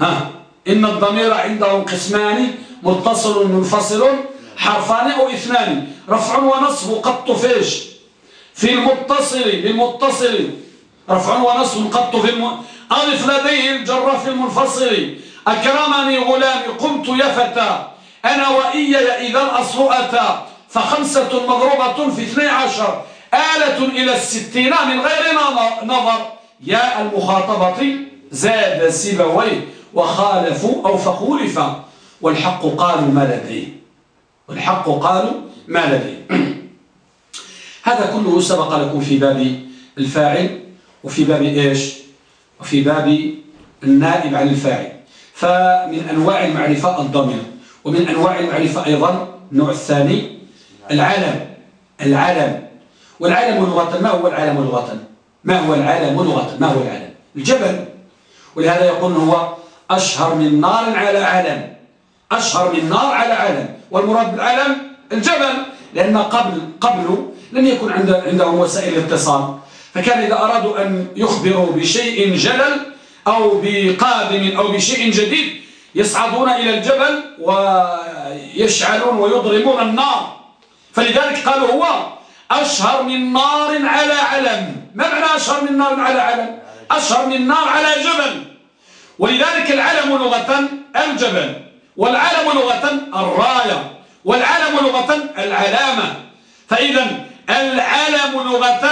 ها. إن الضمير عندهم قسمان متصل منفصل حرفان أو إثنان. رفع ونصب قد طفيش في المتصل بالمتصل رفع ونصب قط في الم... أضف لديه الجر في المنفصل. أكرمني غلامي قمت يا فتى. أنا وإياي إذا أتى فخمسة مضروبة في اثني عشر. آلة إلى الستين من غير نظر يا المخاطبة زاد سيبويه وخالفوا أو فخولف والحق قالوا ما لديه والحق قالوا ما لديه هذا كله سبق لكم في باب الفاعل. وفي باب إيش؟ وفي باب النائب عن الفاعل. فمن أنواع المعرفة الضمير. ومن أنواع المعرفة أيضا النوع الثاني العلم العلم والعلم لغة ما هو العلم لغة ما هو العلم لغة ما هو العلم الجبل. ولهذا يقول هو أشهر من نار على علم أشهر من نار على علم والمراد بالعلم الجبل. لأن قبل قبل لم يكن عندهم وسائل الاتصال. فكان إذا أرادوا أن يخبروا بشيء جلل أو بقادم أو بشيء جديد يصعدون إلى الجبل ويشعلون ويضرمون النار. فلذلك قالوا هو أشهر من نار على علم. ما معنى أشهر من نار على علم؟ أشهر من نار على جبل. ولذلك العلم لغة الجبل والعلم لغة الراية والعلم لغة العلامة. فإذا العلم لغة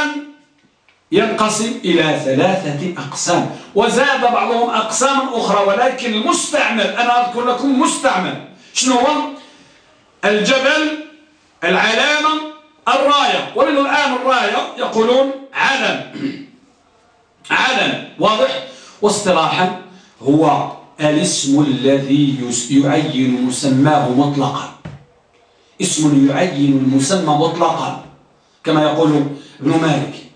ينقسم إلى ثلاثة أقسام. وزاد بعضهم أقسام أخرى ولكن المستعمل أنا أذكر لكم مستعمل. شنو هو؟ الجبل العلامة الراية. ومن الآن الراية يقولون علم علم واضح؟ واصطلاحا هو الاسم الذي يعين مسماه مطلقا. اسم يعين المسمى مطلقا كما يقول ابن مالك.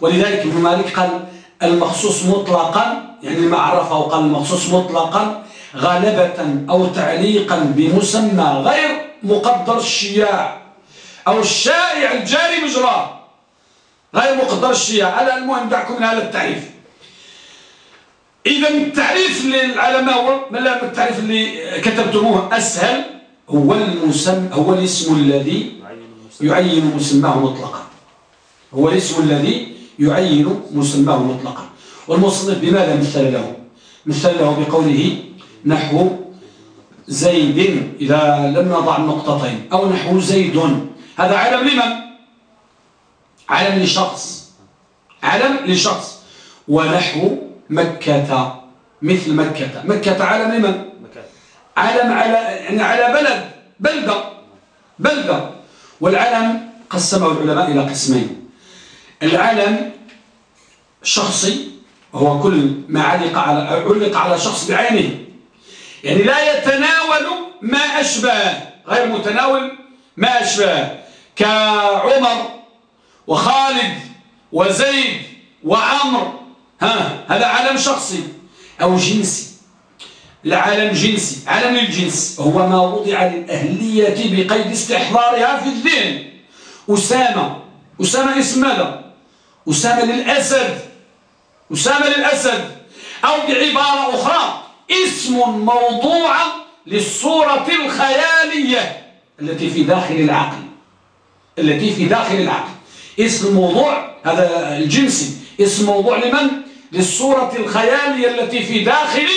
ولذلك ابن مالك قال المخصوص مطلقا يعني ما عرفه قال المخصوص مطلقا غالبة أو تعليقا بمسمى غير مقدر الشياع أو الشائع الجاري مجراه غير مقدر الشياع. على المهم دعكم من هذا التعريف. إذا التعريف للعلماء هو؟ من التعريف اللي كتبتموه أسهل. هو المسمى هو الاسم الذي يعين مسماه مطلقا. هو الاسم الذي يعين مسماه مطلقا. والمصنف بماذا مثل له؟ مثل له بقوله نحو زيد إذا لم نضع النقطتين أو نحو زيد. هذا علم لمن؟ علم لشخص. علم لشخص. ونحو مكة مثل مكة. مكة علم لمن؟ علم على يعني على بلد بلدة. بلدة. والعلم قسمه العلماء إلى قسمين. العلم شخصي هو كل ما علق على علق على شخص بعينه. يعني لا يتناول ما أشبه غير متناول ما أشبه. كعمر وخالد وزيد وعمر. ها هذا علم شخصي أو جنسي. العلم جنسي علم الجنس هو ما وضع للأهلية بقيد استحضارها في الذهن. أسامة أسامة اسم ماذا؟ أسامة للأسد. أسامة للأسد. أو بعبارة أخرى اسم موضوع للصورة الخيالية التي في داخل العقل. التي في داخل العقل. اسم موضوع هذا الجنسي. اسم موضوع لمن؟ للصورة الخيالية التي في داخل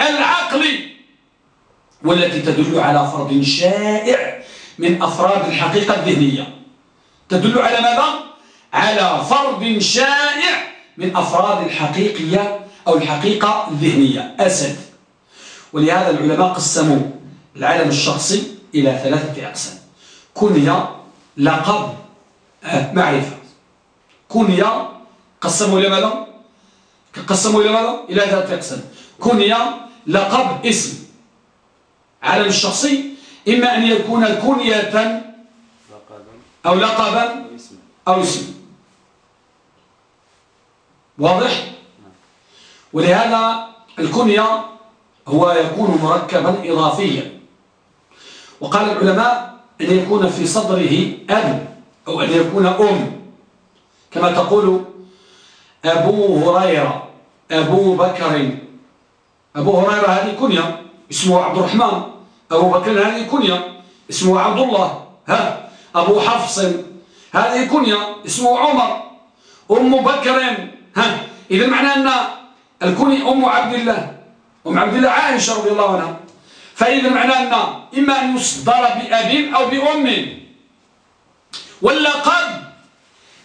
العقل. والتي تدل على فرد شائع من أفراد الحقيقة الذهنية. تدل على ماذا؟ على فرد شائع من أفراد الحقيقية أو الحقيقة الذهنية. أسد. ولهذا العلماء قسموا العالم الشخصي إلى ثلاثة أقسام. كنية لقب آه، معرفة. كنية قسموا إلى ماذا؟ قسموا إلى ماذا؟ إلى ثلاثة أقسام. كنية لقب اسم. عالم الشخصي إما أن يكون كنية أو لقبا أو اسم واضح؟ ولهذا الكنية هو يكون مركبا إضافيا. وقال العلماء أن يكون في صدره أب أو أن يكون أم. كما تقول أبو هريرة أبو بكر. أبو هريرة هذه كنية اسمه عبد الرحمن. أبو بكر هذه كنية اسمه عبد الله. ها أبو حفص. هذه كنية اسمه عمر. أم بكر. ها إذا معنى أن الكنية أم عبد الله أم عبد الله عائشة رضي الله عنها. فإذا معنى أن إما أن يصدر بأب أو بأم واللقب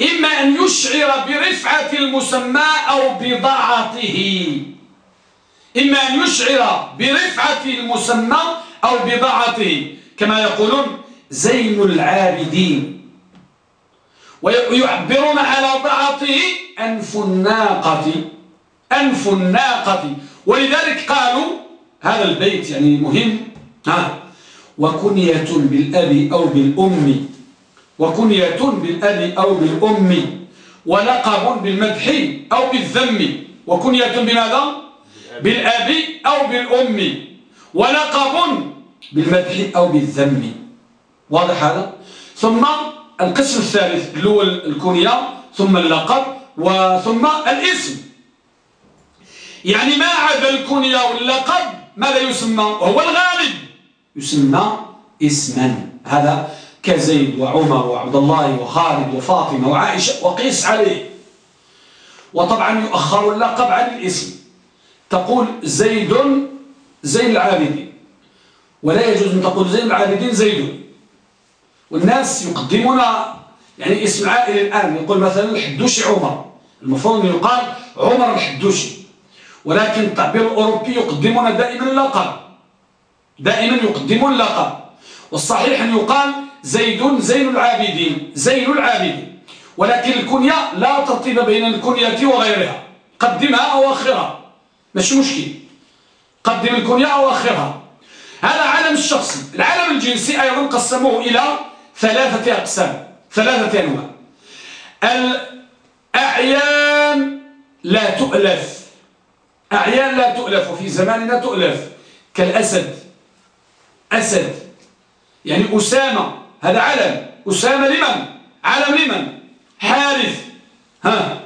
إما أن يشعر برفعة المسمى أو بضاعته إما أن يشعر برفعة المسمى أو بضاعته كما يقولون زين العابدين ويعبرون على الناقة أنف الناقة. ولذلك قالوا هذا البيت يعني مهم. ها. وكنية بالأب أو بالأم. وكنية بالأب أو بالأم. ولقب بالمدح أو بالذم. وكنية بماذا؟ بالأب أو بالأم. ولقب بالمدح أو بالذم. واضح هذا؟ ثم القسم الثالث الأول الكنية ثم اللقب. وثم الاسم. يعني ما عدا الكنية واللقب ماذا يسمى؟ وهو الغالب. يسمى اسما. هذا كزيد وعمر وعبد الله وخالد وفاطمة وعائشة وقيس عليه وطبعا يؤخر اللقب عن الاسم. تقول زيد زين العابدين. ولا يجوز أن تقول زين العابدين زيد. والناس يقدمون يعني اسم العائلة الآن. يقول مثلا الحدوشي عمر. المفروض أن يقال عمر الحدوشي ولكن التعبير الأوروبي يقدمون دائما اللقب. دائما يقدمون اللقب. والصحيح أن يقال زيد زين العابدين زين العابدين. ولكن الكنية لا ترتيب بين الكنية وغيرها. قدمها أو أخرها. مش مشكل. قدم الكنية أو أخرها. هذا علم الشخصي. العالم الجنسي أيضا قسموه إلى ثلاثة أقسام. ثلاثة أنواع. الأعيان لا تؤلف. أعيان لا تؤلف وفي زماننا تؤلف. كالأسد. أسد. يعني أسامة. هذا علم. أسامة لمن؟ علم لمن؟ حارث. ها.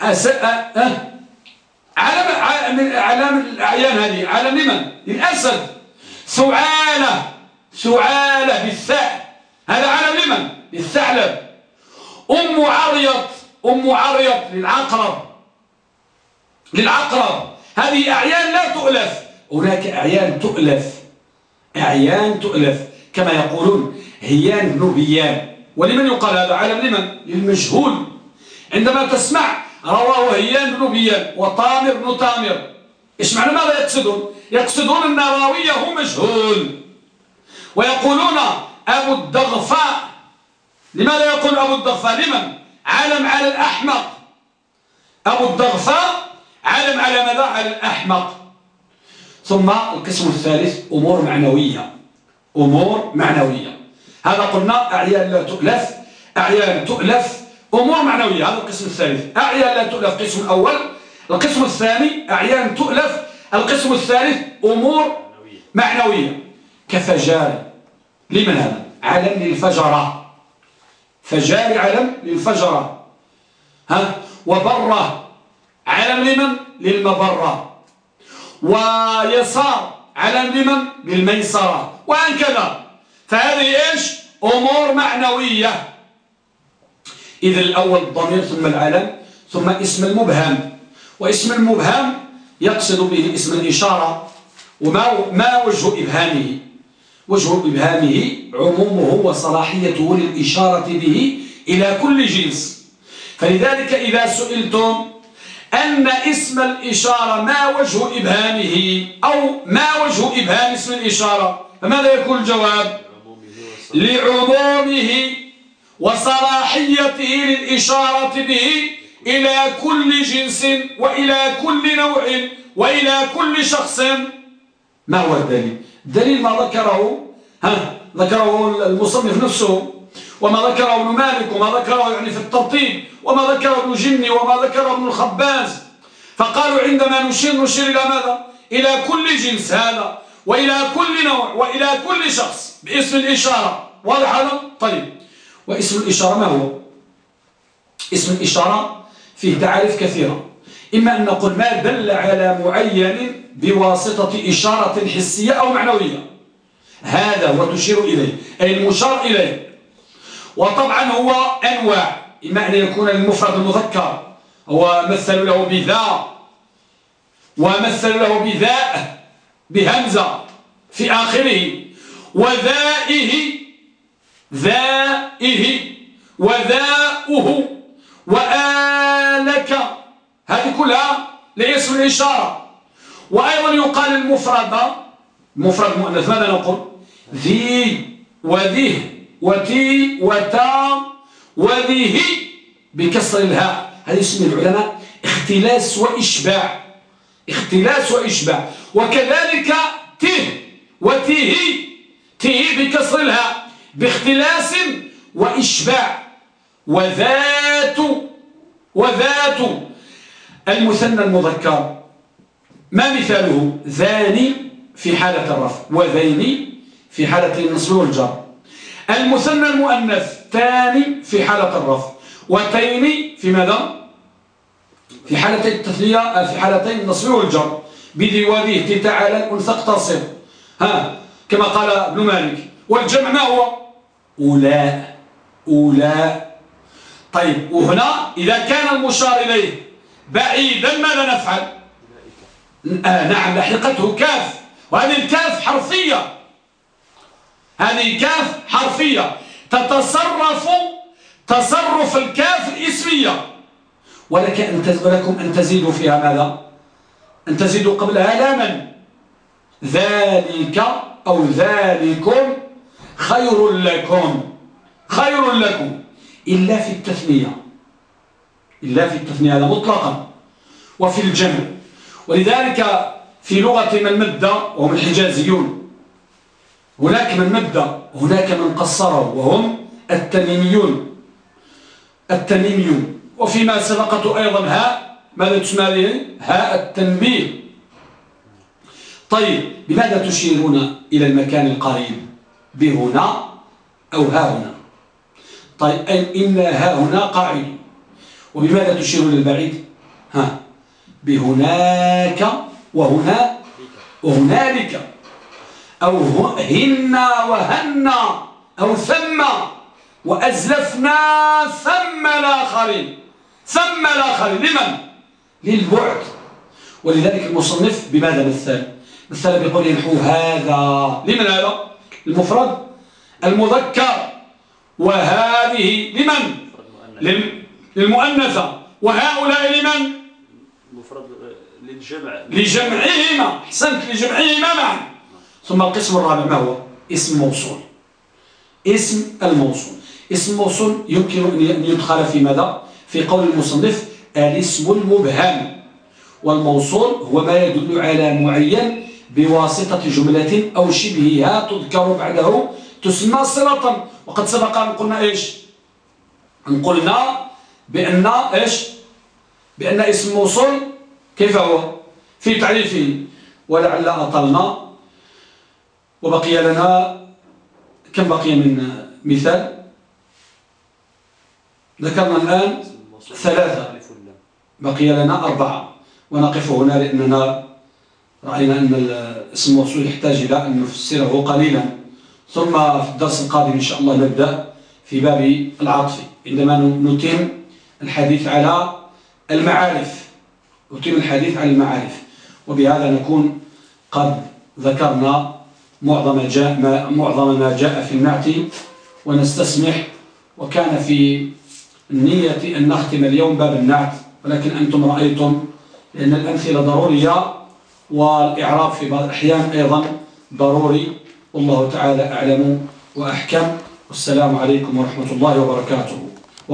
أسد أه. علم علم الأعيان هذه. علم لمن؟ للأسد. ثعالة ثعالة بالثاء هذا علم لمن؟ للثعلب أم عريط أم عريط للعقرب. للعقرب. هذه أعيان لا تؤلف. هناك أعيان تؤلف. أعيان تؤلف. كما يقولون هيان بن بيان ولمن يقال هذا؟ علم لمن؟ للمجهول. عندما تسمع رواه هيان بن بيان وطامر بن طامر إيش معنى ماذا يقصدون؟ يقصدون أن راويه مجهول. ويقولون أبو الدغفاء. لماذا يقول أبو الدغفاء؟ لمن؟ علم على الأحمق. أبو الدغفاء علم على ماذا على الأحمق. ثم القسم الثالث أمور معنوية. أمور معنوية. هذا قلنا أعيان لا تؤلف أعيان تؤلف أمور معنوية. هذا القسم الثالث. أعيان لا تؤلف القسم الأول. القسم الثاني أعيان تؤلف. القسم الثالث أمور معنوية. كفجار. لمن هذا؟ علم للفجرة فجار علم للفجرة. ها؟ وبرة علم لمن؟ للمبرة. ويسار علم لمن؟ للميسرة. وهكذا فهذه إيش؟ أمور معنوية. إذا الأول الضمير ثم العلم ثم اسم المبهم. واسم المبهم يقصد به اسم الإشارة وما ما وجه إبهامه. وجه إبهامه عمومه وصلاحيته للإشارة به إلى كل جنس. فلذلك إذا سئلتم أن اسم الإشارة ما وجه إبهامه أو ما وجه إبهام اسم الإشارة فماذا يكون الجواب؟ لعمومه وصلاحيته للإشارة به إلى كل جنس وإلى كل نوع وإلى كل شخص. ما هو الدليل؟ الدليل ما ذكره ها ذكره المصنف نفسه وما ذكره ابن مالك وما ذكره يعني في الترتيب وما ذكره ابن جني وما ذكره ابن الخباز. فقالوا عندما نشير نشير إلى ماذا؟ إلى كل جنس هذا وإلى كل نوع وإلى كل شخص باسم الإشارة. واضح هذا؟ طيب. واسم الإشارة ما هو؟ اسم الإشارة فيه تعاريف كثيرة. إما أن نقول ما دل على معين بواسطة إشارة حسية أو معنوية. هذا وتشير إليه أي المشار إليه. وطبعا هو أنواع إما أن يكون المفرد المذكر. هو مثل له بذا ومثل له بذاء بهمزة في آخره. وذائه ذائه وذاؤه. وآلك هذه كلها لاسم الإشارة وأيضا يقال المفرد مفرد مؤنث ماذا نقول؟ ذي وذه وتي وتا وذيه بكسر الهاء. هذا اسم العلماء اختلاس وإشباع. اختلاس وإشباع. وكذلك ته وتيه تيه بكسر الهاء. باختلاس وإشباع. وذات وذات المثنى المذكر. ما مثاله ذاني في حالة الرفع وذيني في حالة النصب والجر. المثنى المؤنث ثاني في حالة الرفع وتين في ماذا؟ في حالتي التثنية في حالتين النصب والجر. بذي وذيه تعالى الأنثى اقتصر. ها كما قال ابن مالك. والجمع ما هو؟ أولاء أولاء. طيب وهنا إذا كان المشار إليه بعيدا ماذا نفعل؟ آه نعم لحقته كاف. وهذه الكاف حرفية. هذه كاف حرفية. تتصرف تصرف الكاف الإسمية. ولك أن ولكم أن تزيدوا فيها ماذا؟ أن تزيدوا قبلها لاما ذلك أو ذلكم خير لكم. خير لكم. إلا في التثنية. إلا في التثنية هذا مطلقا. وفي الجمع. ولذلك في لغة من مد وهم الحجازيون. هناك من مد هناك من قصره وهم التميميون. التميميون. وفيما سبقته أيضا هاء ماذا تسمى به؟ هاء التنبيه. طيب بماذا تشيرون إلى المكان القريب؟ بهنا أو ها هنا؟ طيب إن ها هنا قاعد. وبماذا تشيرون للبعيد؟ ها. بهناك وهنا وهنالك أو هن وهن أو ثم وأزلفنا ثم الآخرين ثم الآخرين لمن؟ للبعد ولذلك المصنف بماذا مثل؟ مثل بقول ينحو هذا لمن هذا؟ المفرد المذكر وهذه لمن؟ للمؤنثة وهؤلاء لمن؟ مفرد للجمع. لجمعهما. احسنت لجمعهما معا. ثم القسم الرابع ما هو؟ اسم موصول. اسم الموصول. اسم موصول يمكن أن يدخل في ماذا؟ في قول المصنف الاسم المبهم. والموصول هو ما يدل على معين بواسطة جملة أو شبهها تذكر بعده تسمى صلة. وقد سبق أن قلنا إيش؟ أن قلنا بأن إيش؟ بأن اسم موصول كيف هو؟ في تعريفه. ولعل أطلنا وبقي لنا كم بقي من مثال؟ ذكرنا الآن ثلاثة. بقي لنا أربعة. ونقف هنا لأننا رأينا أن الاسم الموصول يحتاج إلى أن نفسره قليلا. ثم في الدرس القادم إن شاء الله نبدأ في باب العطف. عندما نتم الحديث على المعارف. نتم الحديث عن المعارف. وبهذا نكون قد ذكرنا معظم, جاء ما معظم ما جاء في النعت ونستسمح وكان في النية أن نختم اليوم باب النعت ولكن أنتم رأيتم لأن الأمثلة ضرورية والإعراب في بعض الأحيان أيضا ضروري. والله تعالى أعلم وأحكم. والسلام عليكم ورحمة الله وبركاته.